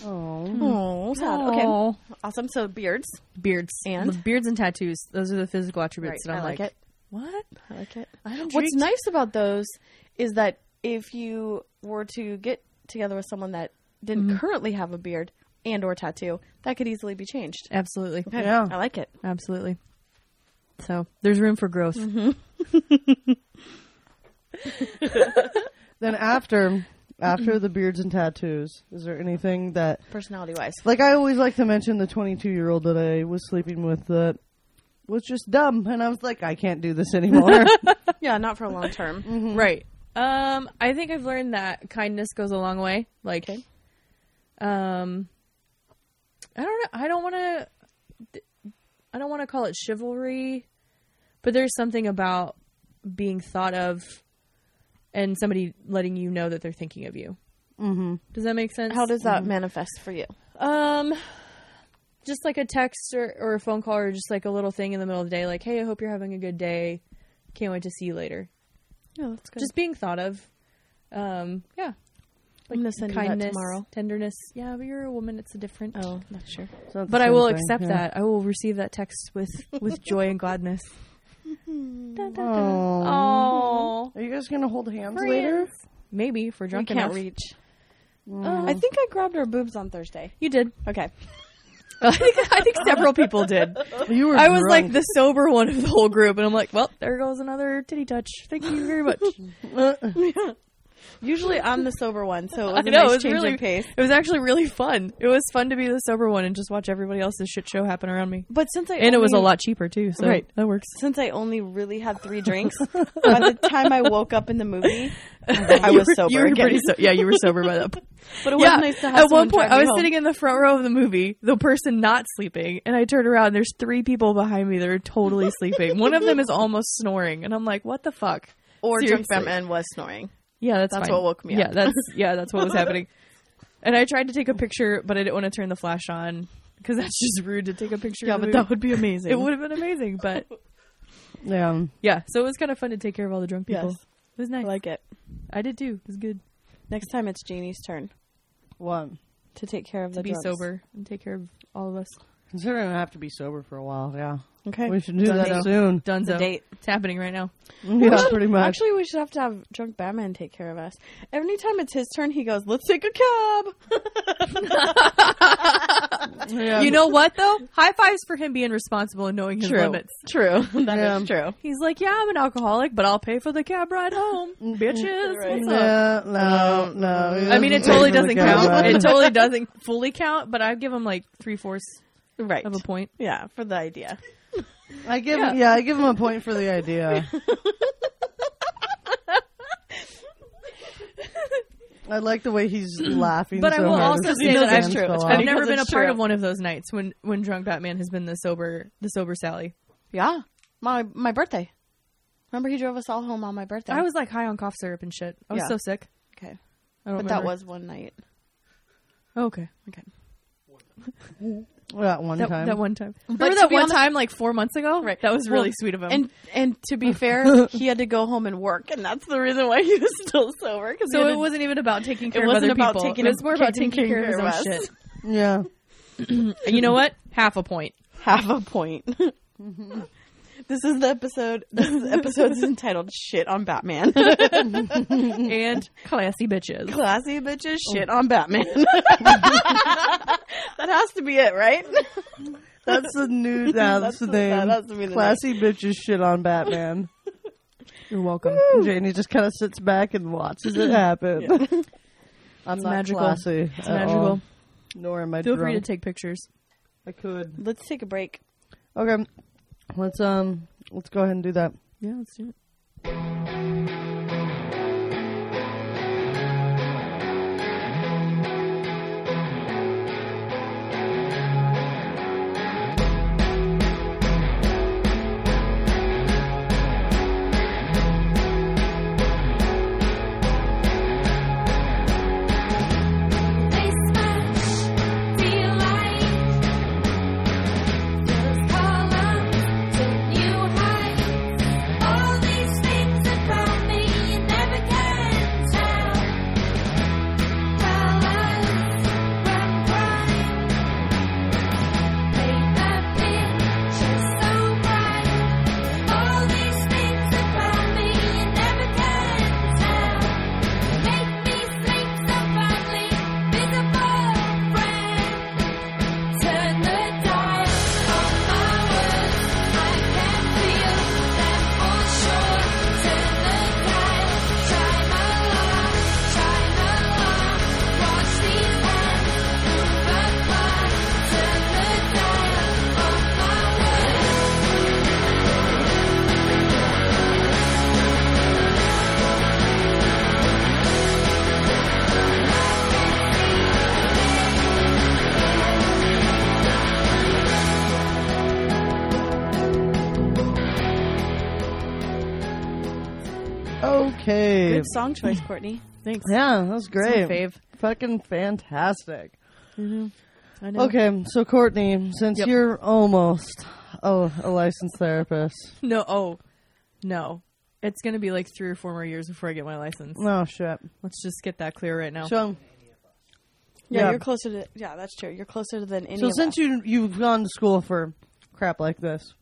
Speaker 1: Oh.
Speaker 2: Oh, sad. Okay. Awesome. So beards.
Speaker 3: Beards
Speaker 2: And?
Speaker 3: The beards and tattoos. Those are the physical attributes
Speaker 2: Right,
Speaker 3: that I'm
Speaker 2: I like
Speaker 3: like,
Speaker 2: it.
Speaker 3: what?
Speaker 2: I like it.
Speaker 3: I'm
Speaker 2: What's
Speaker 3: intrigued.
Speaker 2: nice about those is that if you were to get together with someone that didn't mm-hmm. currently have a beard and or tattoo, that could easily be changed.
Speaker 3: Absolutely,
Speaker 2: Okay.
Speaker 1: Yeah.
Speaker 2: I like it.
Speaker 3: absolutely. So there's room for growth. Mm-hmm.
Speaker 1: Then after after the beards and tattoos, is there anything that
Speaker 2: Personality wise.
Speaker 1: like I always like to mention the 22 year old that I was sleeping with that was just dumb, and I was like, I can't do this anymore.
Speaker 2: Yeah, not for a long term.
Speaker 3: Right. Um, I think I've learned that kindness goes a long way. Like,
Speaker 2: Okay.
Speaker 3: um, I don't know. I don't want to. I don't want to call it chivalry, but there's something about being thought of, and somebody letting you know that they're thinking of you.
Speaker 1: mm-hmm.
Speaker 3: Does that make sense?
Speaker 2: How does that manifest for you?
Speaker 3: Um, just like a text or, or a phone call or just like a little thing in the middle of the day, like, "Hey, I hope you're having a good day. Can't wait to see you later."
Speaker 2: Yeah, that's good.
Speaker 3: Just being thought of. Um, yeah,
Speaker 2: I'm gonna send you that
Speaker 3: kindness,
Speaker 2: tomorrow.
Speaker 3: tenderness. Yeah, but you're a woman; it's a different.
Speaker 2: Oh, not sure.
Speaker 3: But I will accept that. I will receive that text with with joy and gladness. Dun, dun, dun.
Speaker 1: Oh. Are you guys gonna hold hands later?
Speaker 3: maybe for we're
Speaker 2: We can't
Speaker 3: enough.
Speaker 2: reach.
Speaker 3: Oh.
Speaker 2: I think I grabbed her boobs on Thursday.
Speaker 3: You did.
Speaker 2: Okay.
Speaker 3: I think I think several people did.
Speaker 1: You were.
Speaker 3: I was like the sober one of the whole group, and I'm like, well, there goes another titty touch. Thank you very much.
Speaker 2: Usually I'm the sober one, so it was
Speaker 3: I
Speaker 2: a
Speaker 3: know
Speaker 2: nice
Speaker 3: it was
Speaker 2: change
Speaker 3: really
Speaker 2: in pace.
Speaker 3: It was actually really fun. It was fun to be the sober one and just watch everybody else's shit show happen around me.
Speaker 2: But since I
Speaker 3: And it was a lot cheaper too, so
Speaker 2: Right.
Speaker 3: that works.
Speaker 2: Since I only really had three drinks, by the time I woke up in the movie, I was sober
Speaker 3: You were
Speaker 2: again.
Speaker 3: pretty so- yeah, you were sober by that point.
Speaker 2: But it was
Speaker 3: yeah,
Speaker 2: nice to have
Speaker 3: at one point I was
Speaker 2: home.
Speaker 3: sitting in the front row of the movie, the person not sleeping, and I turned around. There's three people behind me that are totally sleeping. One of them is almost snoring, and I'm like, "What the fuck?"
Speaker 2: or drunk
Speaker 3: Seriously.
Speaker 2: Batman was snoring.
Speaker 3: Yeah, that's
Speaker 2: That's
Speaker 3: fine.
Speaker 2: what woke me
Speaker 3: yeah,
Speaker 2: up.
Speaker 3: that's yeah, that's what was happening. And I tried to take a picture, but I didn't want to turn the flash on because that's just rude to take a picture.
Speaker 2: Yeah,
Speaker 3: of the
Speaker 2: but that would be amazing.
Speaker 3: it would have been amazing. But
Speaker 1: yeah.
Speaker 3: yeah, so it was kind of fun to take care of all the drunk people.
Speaker 2: Yes.
Speaker 3: It was nice.
Speaker 2: I like it.
Speaker 3: I did too. It was good
Speaker 2: Next time it's Janie's turn
Speaker 1: What?
Speaker 2: to take care of
Speaker 3: to
Speaker 2: the
Speaker 3: be
Speaker 2: drunks.
Speaker 3: sober and take care of all of us.
Speaker 1: Considering I have to be sober for a while, yeah.
Speaker 2: Okay.
Speaker 1: We should do
Speaker 3: Done
Speaker 1: that
Speaker 3: deal.
Speaker 1: soon.
Speaker 3: Done.
Speaker 2: The date.
Speaker 3: It's happening right now.
Speaker 1: Yeah, pretty much.
Speaker 2: Actually, we should have to have drunk Batman take care of us. Every time it's his turn, he goes, "Let's take a cab."
Speaker 1: yeah.
Speaker 3: You know what though? High fives for him being responsible and knowing his
Speaker 2: True.
Speaker 3: limits.
Speaker 2: True. That is
Speaker 1: Yeah.
Speaker 2: true.
Speaker 3: He's like, yeah, I'm an alcoholic, but I'll pay for the cab ride home, bitches.
Speaker 2: Right.
Speaker 3: What's up?
Speaker 1: No, uh, no.
Speaker 3: I mean, it totally doesn't count. It totally doesn't fully count, but I give him like three fourths
Speaker 2: Right.
Speaker 3: of a point.
Speaker 2: Yeah, for the idea.
Speaker 1: I give
Speaker 3: Yeah.
Speaker 1: him, yeah, I give him a point for the idea. I like the way he's laughing.
Speaker 3: But I will
Speaker 1: hard
Speaker 3: also say that
Speaker 1: hands
Speaker 3: I've. I've never
Speaker 2: Because
Speaker 3: been a part
Speaker 2: true.
Speaker 3: of one of those nights when when drunk Batman has been the sober the sober Sally.
Speaker 2: Yeah. My my birthday. Remember he drove us all home on my birthday.
Speaker 3: I was like high on cough syrup and shit. I was
Speaker 2: Yeah.
Speaker 3: so sick.
Speaker 2: okay.
Speaker 3: I don't
Speaker 2: But that was one night.
Speaker 3: Oh, okay.
Speaker 2: Okay.
Speaker 1: that one
Speaker 3: That,
Speaker 1: time.
Speaker 3: that one time.
Speaker 2: But
Speaker 3: Remember
Speaker 2: to
Speaker 3: that one
Speaker 2: honest-
Speaker 3: time like four months ago?
Speaker 2: Right.
Speaker 3: That was really
Speaker 2: Well,
Speaker 3: sweet of him.
Speaker 2: And and to be fair, he had to go home and work, and that's the reason why he was still sober. Cause
Speaker 3: so it wasn't even about taking care
Speaker 2: It
Speaker 3: of
Speaker 2: wasn't
Speaker 3: other
Speaker 2: about
Speaker 3: people.
Speaker 2: taking
Speaker 3: it was
Speaker 2: a-
Speaker 3: more about
Speaker 2: taking
Speaker 3: taking care of his own
Speaker 2: us.
Speaker 3: shit.
Speaker 1: yeah.
Speaker 3: You know what? Half a point.
Speaker 2: half a point. this is the episode. This episode is entitled "Shit on Batman."
Speaker 3: and classy bitches.
Speaker 2: Classy bitches oh. shit on Batman. that has to be it, right?
Speaker 1: That's the new. That's,
Speaker 2: That's
Speaker 1: the
Speaker 2: the-
Speaker 1: name.
Speaker 2: that has to be the
Speaker 1: Classy bitches shit on Batman.
Speaker 3: You're welcome.
Speaker 1: Janie just kind of sits back and watches it happen. I'm
Speaker 3: It's
Speaker 1: not
Speaker 3: magical.
Speaker 1: classy.
Speaker 3: It's
Speaker 1: at
Speaker 3: magical.
Speaker 1: all. Nor am I
Speaker 3: Feel free to take pictures.
Speaker 1: I could.
Speaker 2: Let's take a break.
Speaker 1: Okay. Let's um. Let's go ahead and do that.
Speaker 3: Yeah, let's do it.
Speaker 2: Song choice, Courtney.
Speaker 3: Thanks.
Speaker 1: Yeah, that was great.
Speaker 3: fave.
Speaker 1: Fucking fantastic. Mm-hmm.
Speaker 3: I know.
Speaker 1: Okay, so Courtney, since
Speaker 3: Yep.
Speaker 1: you're almost oh a licensed therapist.
Speaker 3: No. Oh, no. It's gonna be like three or four more years before I get my license.
Speaker 1: Oh shit.
Speaker 3: Let's just get that clear right now.
Speaker 1: So
Speaker 2: Yeah,
Speaker 1: Yeah.
Speaker 2: you're closer to. Yeah, that's true. You're closer than any.
Speaker 1: so
Speaker 2: of
Speaker 1: since
Speaker 2: us.
Speaker 1: you you've gone to school for crap like this,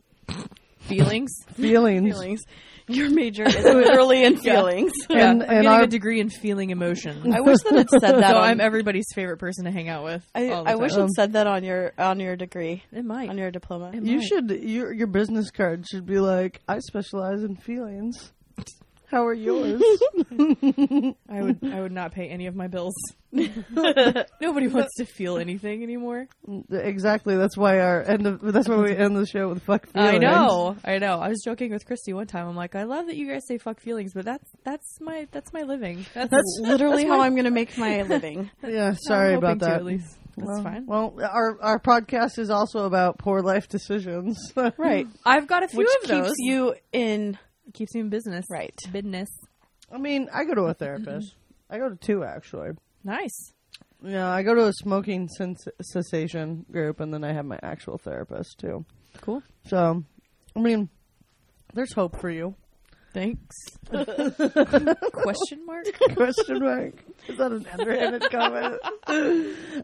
Speaker 3: Feelings.
Speaker 1: feelings,
Speaker 2: feelings, your major is literally in feelings.
Speaker 3: Yeah,
Speaker 1: And-
Speaker 3: I'm
Speaker 1: and
Speaker 3: getting
Speaker 1: our-
Speaker 3: a degree in feeling emotion.
Speaker 2: I wish that it said that.
Speaker 3: so
Speaker 2: on,
Speaker 3: I'm everybody's favorite person to hang out with.
Speaker 2: I,
Speaker 3: all the
Speaker 2: I wish
Speaker 3: time.
Speaker 2: it said that on your on your degree,
Speaker 3: it might.
Speaker 2: on your diploma.
Speaker 3: It
Speaker 1: you
Speaker 3: might.
Speaker 1: should your your business card should be like I specialize in feelings. How are yours?
Speaker 3: I would. I would not pay any of my bills. Nobody wants to feel anything anymore.
Speaker 1: exactly. That's why our end of that's why we end the show with fuck feelings.
Speaker 3: I know. I know. I was joking with Christy one time. I'm like, I love that you guys say fuck feelings, but that's that's my that's my living. That's,
Speaker 2: That's literally how I'm going to make my living.
Speaker 1: Yeah, sorry
Speaker 3: I'm
Speaker 1: about
Speaker 3: hoping to,
Speaker 1: that.
Speaker 3: at least. That's
Speaker 1: well,
Speaker 3: fine.
Speaker 1: Well, our our podcast is also about poor life decisions.
Speaker 2: Right.
Speaker 3: I've got a few
Speaker 2: Which
Speaker 3: of
Speaker 2: keeps
Speaker 3: those.
Speaker 2: you in.
Speaker 3: Keeps you in business.
Speaker 2: Right.
Speaker 3: Business.
Speaker 1: I mean, I go to a therapist. I go to two actually.
Speaker 3: Nice.
Speaker 1: Yeah, I go to a smoking cess- cessation group, and then I have my actual therapist too.
Speaker 3: Cool.
Speaker 1: So, I mean, there's hope for you.
Speaker 3: Thanks. Question mark?
Speaker 1: Question mark? Is that an underhanded comment?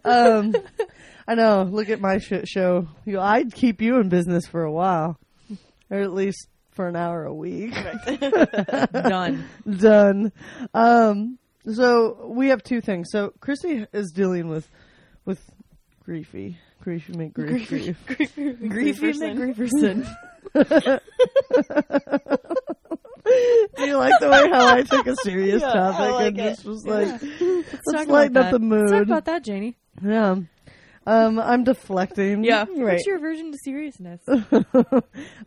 Speaker 1: um, I know. Look at my shit show. You, I'd keep you in business for a while, or at least for an hour a week.
Speaker 3: Done.
Speaker 1: Done. Um, so we have two things. So Chrissy is dealing with with griefy, griefy make grief, grief.
Speaker 3: Griefy McGrieferson.
Speaker 1: Do you like the way how I took a serious
Speaker 2: Yeah,
Speaker 1: topic
Speaker 2: like
Speaker 1: and
Speaker 2: it.
Speaker 1: just was like,
Speaker 3: Let's
Speaker 1: let's lighten
Speaker 3: about
Speaker 1: up the
Speaker 3: that. Let's talk about that, Janie.
Speaker 1: Yeah. Um, I'm deflecting.
Speaker 3: Yeah.
Speaker 1: Right.
Speaker 3: What's your aversion to seriousness?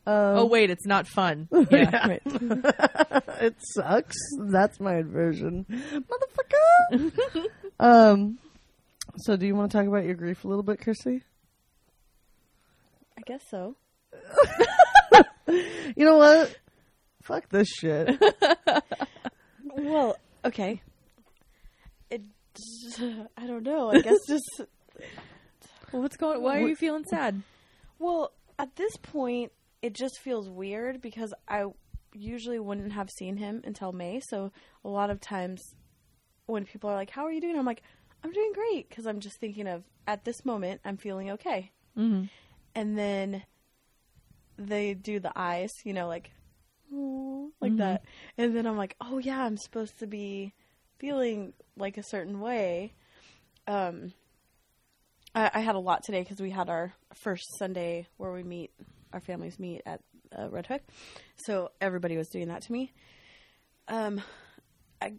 Speaker 1: Um,
Speaker 3: oh wait, it's not fun. Yeah. Right.
Speaker 1: it sucks. That's my aversion, motherfucker. um. So, do you want to talk about your grief a little bit, Chrissy?
Speaker 2: I guess so.
Speaker 1: You know what? Fuck this shit.
Speaker 2: Well, okay. It. I don't know. I guess just.
Speaker 3: What's going? On? Why are you feeling sad?
Speaker 2: Well, at this point, it just feels weird because I usually wouldn't have seen him until May. So a lot of times when people are like, "How are you doing?" I'm like, "I'm doing great," because I'm just thinking of at this moment I'm feeling okay.
Speaker 3: Mm-hmm.
Speaker 2: And then they do the eyes, you know, like like
Speaker 3: Mhm.
Speaker 2: that, and then I'm like, "Oh yeah, I'm supposed to be feeling like a certain way." Um, I, I had a lot today because we had our first Sunday where we meet, our families meet at uh, Red Hook. So everybody was doing that to me. Um, I,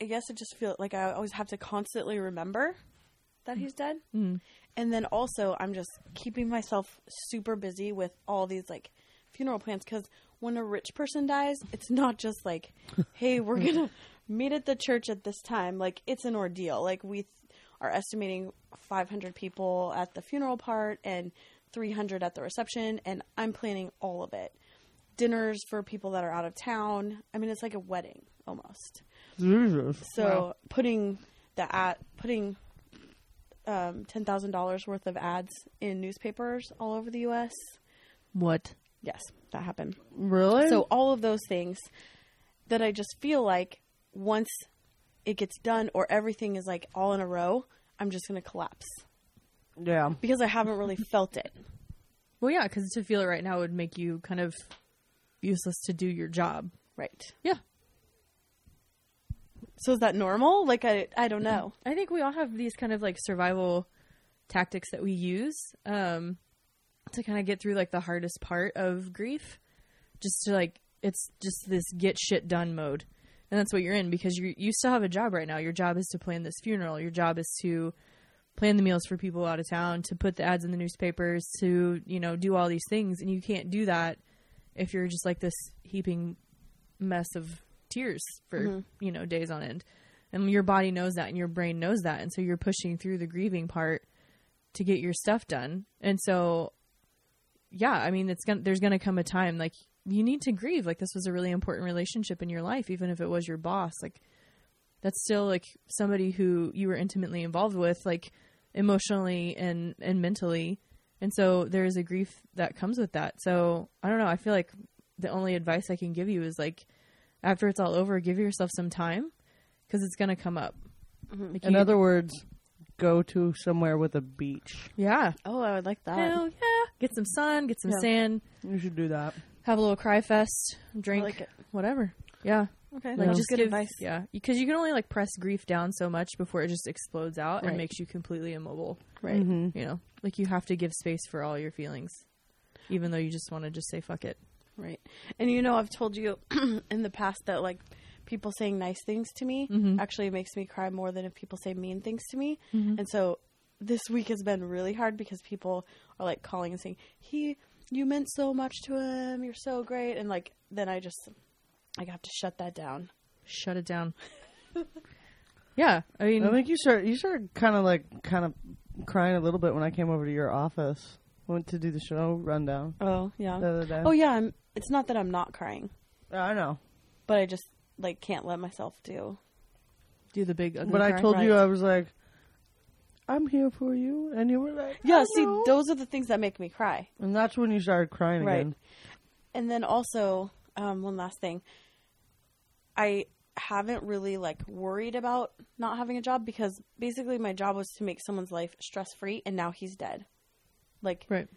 Speaker 2: I guess I just feel like I always have to constantly remember that he's dead.
Speaker 3: Mm.
Speaker 2: And then also, I'm just keeping myself super busy with all these like funeral plans because when a rich person dies, it's not just like, hey, we're gonna meet at the church at this time. Like it's an ordeal. Like we are estimating 500 people at the funeral part and 300 at the reception, and I'm planning all of it. Dinners for people that are out of town. I mean, it's like a wedding almost.
Speaker 1: Jesus.
Speaker 2: So putting the ad, putting um, ten thousand dollars worth of ads in newspapers all over the U.S.
Speaker 3: What?
Speaker 2: Yes, that happened.
Speaker 1: Really?
Speaker 2: So all of those things that I just feel like once it gets done or everything is like all in a row, I'm just gonna collapse
Speaker 1: yeah.
Speaker 2: because I haven't really felt it.
Speaker 3: Well, yeah, because to feel it right now would make you kind of useless to do your job.
Speaker 2: Right.
Speaker 3: Yeah.
Speaker 2: So is that normal? Like I, I don't know.
Speaker 3: I think we all have these kind of like survival tactics that we use um, to kind of get through like the hardest part of grief. Just to like, it's just this get shit done mode. And that's what you're in because you you still have a job right now. Your job is to plan this funeral. Your job is to plan the meals for people out of town, to put the ads in the newspapers, to, you know, do all these things. And you can't do that if you're just like this heaping mess of tears for, mm-hmm. you know, days on end. And your body knows that and your brain knows that. And so you're pushing through the grieving part to get your stuff done. And so, yeah, I mean, it's gonna, there's going to come a time like you need to grieve. Like this was a really important relationship in your life, even if it was your boss. Like that's still like somebody who you were intimately involved with, like emotionally and and mentally. And so there is a grief that comes with that. So I don't know. I feel like the only advice I can give you is like after it's all over, give yourself some time because it's gonna come up. Mm-hmm. Like
Speaker 1: In
Speaker 3: you-
Speaker 1: other words, go to somewhere with a beach.
Speaker 3: yeah,
Speaker 2: Oh, I would like that.
Speaker 3: hell yeah, get some sun, get some
Speaker 2: Yeah.
Speaker 3: sand,
Speaker 1: You should do that.
Speaker 3: Have a little cry fest, drink,
Speaker 2: like it.
Speaker 3: whatever. Yeah,
Speaker 2: Okay,
Speaker 3: like
Speaker 2: that's
Speaker 3: just
Speaker 2: good
Speaker 3: give,
Speaker 2: advice.
Speaker 3: Yeah, because you can only like press grief down so much before it just explodes out
Speaker 2: Right.
Speaker 3: and makes you completely immobile.
Speaker 2: Right.
Speaker 1: Mhm.
Speaker 3: You know, like you have to give space for all your feelings, even though you just want to just say fuck it.
Speaker 2: Right. And you know, I've told you in the past that like people saying nice things to me
Speaker 3: Mhm.
Speaker 2: actually makes me cry more than if people say mean things to me.
Speaker 3: Mhm.
Speaker 2: And so this week has been really hard because people are like calling and saying, "He, you meant so much to him. You're so great." And like then I just I have to shut that down.
Speaker 3: Shut it down. yeah, I mean,
Speaker 1: I think you start. You started kind of like kind of crying a little bit when I came over to your office. Went to do the show rundown
Speaker 2: Oh, yeah.
Speaker 1: the other day.
Speaker 2: Oh yeah, I'm it's not that I'm not crying,
Speaker 1: I know.
Speaker 2: but I just like can't let myself do.
Speaker 3: do the big ugly
Speaker 1: But I
Speaker 3: cry.
Speaker 1: told you I was like, I'm here for you, and you were like,
Speaker 2: Yeah, see,
Speaker 1: know."
Speaker 2: those are the things that make me cry.
Speaker 1: and that's when you started crying
Speaker 2: Right.
Speaker 1: again.
Speaker 2: And then also, um, one last thing. I haven't really like worried about not having a job because basically my job was to make someone's life stress free and now he's dead. Like
Speaker 3: right.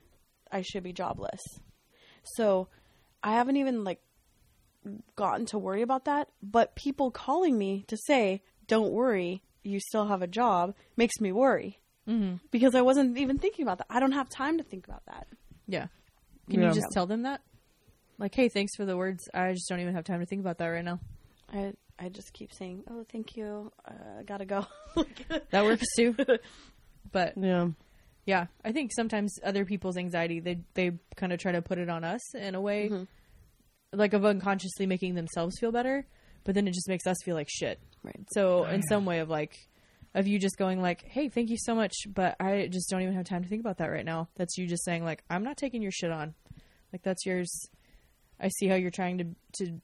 Speaker 2: I should be jobless. So I haven't even like gotten to worry about that, but people calling me to say, "Don't worry, you still have a job," makes me worry
Speaker 3: hmm
Speaker 2: because I wasn't even thinking about that. I don't have time to think about that.
Speaker 3: Yeah. Can
Speaker 1: Yeah.
Speaker 3: you just tell them that? Like, hey, thanks for the words. I just don't even have time to think about that right now.
Speaker 2: I I just keep saying, "Oh, thank you. Uh, I gotta go."
Speaker 3: That works too. But
Speaker 1: Yeah.
Speaker 3: yeah, I think sometimes other people's anxiety they they kind of try to put it on us in a way,
Speaker 2: Mhm.
Speaker 3: like of unconsciously making themselves feel better. But then it just makes us feel like shit.
Speaker 2: right.
Speaker 3: So in some way of like of you just going like, "Hey, thank you so much, but I just don't even have time to think about that right now." That's you just saying like, "I'm not taking your shit on." Like that's yours. I see how you're trying to to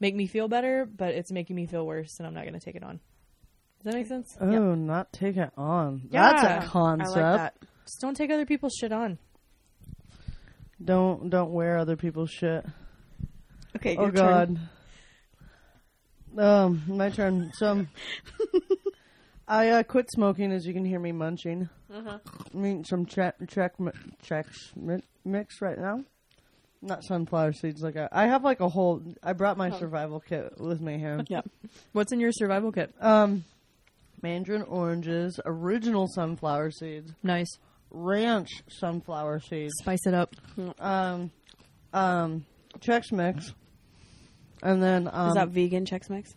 Speaker 3: make me feel better, but it's making me feel worse and I'm not going to take it on. Does that make sense?
Speaker 1: Oh, not take it on.
Speaker 3: Yeah.
Speaker 1: That's a concept.
Speaker 2: I like that.
Speaker 3: Just don't take other people's shit on.
Speaker 1: Don't don't wear other people's shit.
Speaker 2: Okay,
Speaker 1: Oh
Speaker 2: your
Speaker 1: God. Um, my turn. So, I uh, quit smoking, as you can hear me munching.
Speaker 2: Uh-huh.
Speaker 1: I'm eating some Trek Treks mix right now. Not sunflower seeds. Like I, I have like a whole. I brought my
Speaker 2: Oh.
Speaker 1: survival kit with me here.
Speaker 2: Yeah.
Speaker 3: What's in your survival kit?
Speaker 1: Um, mandarin oranges, original sunflower seeds,
Speaker 3: Nice.
Speaker 1: ranch sunflower seeds,
Speaker 3: Spice it up.
Speaker 1: um, um, Chex Mix, and then um,
Speaker 2: Is that vegan Chex Mix?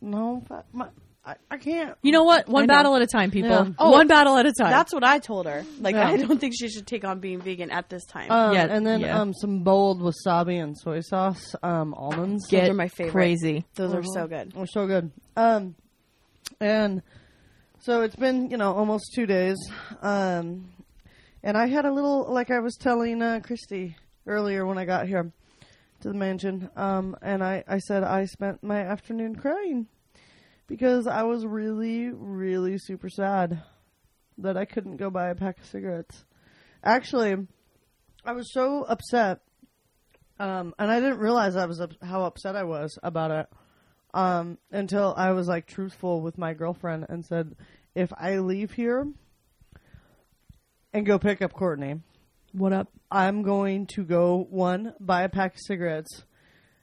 Speaker 1: no, fa- my, I, I can't.
Speaker 3: You know what? One
Speaker 2: I know.
Speaker 3: battle at a time, people.
Speaker 1: Yeah.
Speaker 2: Oh,
Speaker 3: One battle at a time.
Speaker 2: That's what I told her. Like,
Speaker 1: Yeah.
Speaker 2: I don't think she should take on being vegan at this time.
Speaker 1: Um,
Speaker 3: Yeah,
Speaker 1: and then
Speaker 3: yeah.
Speaker 1: um, some bold wasabi and soy sauce, um, almonds.
Speaker 2: Those are my favorite.
Speaker 3: crazy.
Speaker 2: Those are
Speaker 1: Uh-huh.
Speaker 2: so good.
Speaker 1: They're so good. Um, and so it's been you know almost two days. Um, and I had a little like I was telling uh, Christy earlier when I got here to the mansion. Um, and I I said I spent my afternoon crying because I was really really super sad that I couldn't go buy a pack of cigarettes. Actually, I was so upset. Um, and I didn't realize I was up- how upset I was about it um, until I was like truthful with my girlfriend and said, if I leave here and go pick up Courtney,
Speaker 3: What up?
Speaker 1: I'm going to go one buy a pack of cigarettes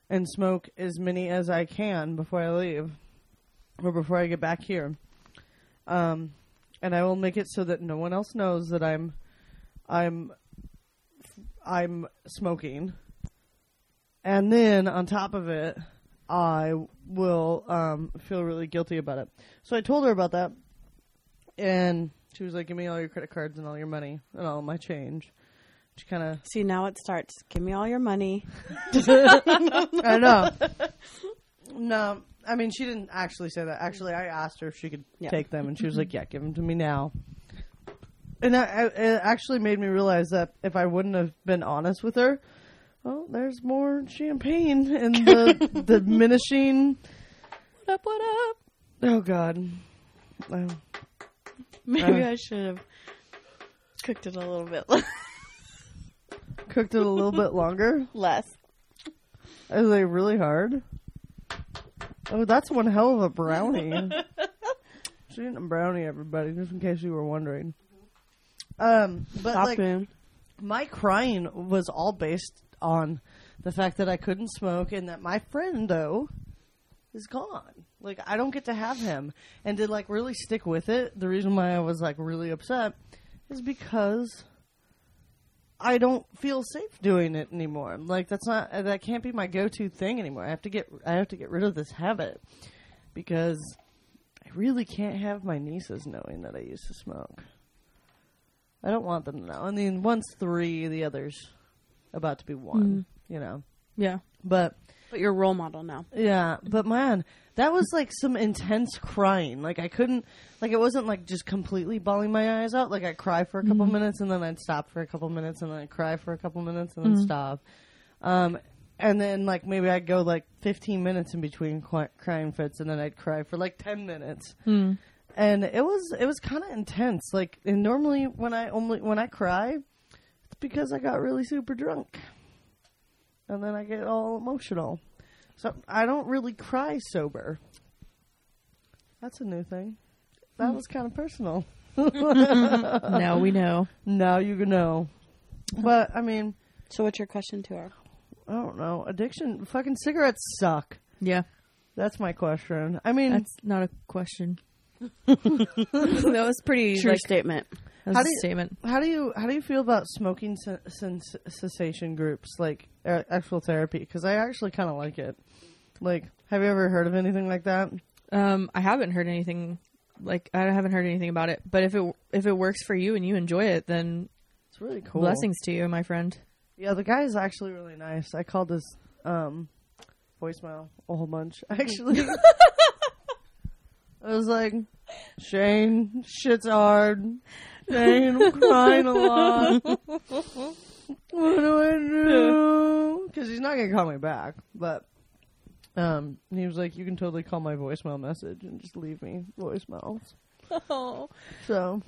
Speaker 1: and smoke as many as I can before I leave or before I get back here. Um, and I will make it so that no one else knows that I'm I'm I'm smoking. And then on top of it, I will um, feel really guilty about it. So I told her about that, and she was like, "Give me all your credit cards and all your money and all my change." She kind of,
Speaker 2: See, now it starts. Give me all your money.
Speaker 1: I know. No, I mean she didn't actually say that. Actually, I asked her if she could
Speaker 2: Yeah.
Speaker 1: take them, and she was like, "Yeah, give them to me now." And that, it actually made me realize that if I wouldn't have been honest with her, Oh, there's more champagne and the the diminishing.
Speaker 2: What up? What up?
Speaker 1: Oh God. Oh.
Speaker 2: Maybe
Speaker 1: Uh.
Speaker 2: I should have cooked it a little bit
Speaker 1: Cooked it a little bit longer.
Speaker 2: less.
Speaker 1: Are they really hard? Oh, that's one hell of a brownie. she didn't brownie, everybody, just in case you were wondering. Um, but
Speaker 2: Stop
Speaker 1: like
Speaker 2: it.
Speaker 1: my crying was all based on the fact that I couldn't smoke and that my friend though is gone. Like I don't get to have him. And to like really stick with it, the reason why I was like really upset is because I don't feel safe doing it anymore. Like that's not uh, that can't be my go-to thing anymore. I have to get I have to get rid of this habit because I really can't have my nieces knowing that I used to smoke. I don't want them to know. I mean, one's three, the other's about to be one. Mm. You know,
Speaker 3: Yeah.
Speaker 1: but
Speaker 2: But you're a role model now.
Speaker 1: yeah, but man, that was like some intense crying. Like I couldn't, like it wasn't like just completely bawling my eyes out. Like I'd cry for a couple minutes and then I'd stop for a couple minutes and then I'd cry for a couple minutes and then stop. Um, and then like maybe I'd go like 15 minutes in between crying fits and then I'd cry for like 10 minutes.
Speaker 3: Hmm.
Speaker 1: And it was it was kind of intense. Like and normally when I only when I cry, it's because I got really super drunk, and then I get all emotional. So I don't really cry sober. That's a new thing. That hmm. was kind of personal.
Speaker 3: now we know.
Speaker 1: Now you know. But I mean,
Speaker 2: So what's your question to her?
Speaker 1: I don't know. Addiction, fucking cigarettes suck.
Speaker 3: Yeah.
Speaker 1: That's my question. I mean,
Speaker 3: That's not a question. that was pretty
Speaker 2: True
Speaker 3: like
Speaker 2: statement.
Speaker 3: That
Speaker 1: How do you-
Speaker 3: statement.
Speaker 1: How do you how do you feel about smoking ce- cess- cessation groups like uh, actual therapy? Because I actually kind of like it. Like, have you ever heard of anything like that?
Speaker 3: Um, I haven't heard anything like I haven't heard anything about it. But if it if it works for you and you enjoy it, then
Speaker 1: It's really cool.
Speaker 3: blessings to you, my friend.
Speaker 1: Yeah, the guy is actually really nice. I called his um, voicemail a whole bunch. Actually, I was like, Shane, shit's hard. Shane, I'm crying a lot. what do I do? Because he's not gonna call me back. But um, he was like, you can totally call my voicemail message and just leave me voicemails.
Speaker 3: Oh.
Speaker 1: So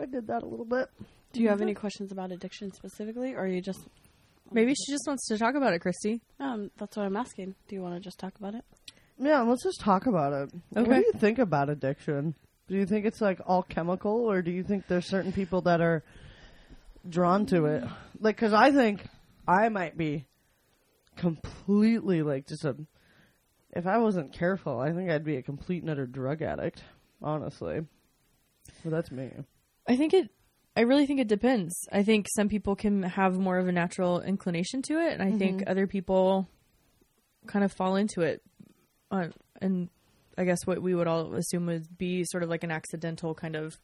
Speaker 1: I did that a little bit.
Speaker 2: Do you have any questions about addiction specifically, or are you just?
Speaker 3: Maybe she just wants to talk about it, Christy.
Speaker 2: Um, that's what I'm asking. Do you want to just talk about it?
Speaker 1: Yeah, let's just talk about it. What do you think about addiction? Do you think it's like all chemical, or do you think there's certain people that are drawn to it? Like, because I think I might be completely like just a. If I wasn't careful, I think I'd be a complete and utter drug addict. Honestly, well, that's me.
Speaker 3: I think it. I really think it depends. I think some people can have more of a natural inclination to it, and I think other people kind of fall into it. Uh, and I guess what we would all assume would be sort of like an accidental kind of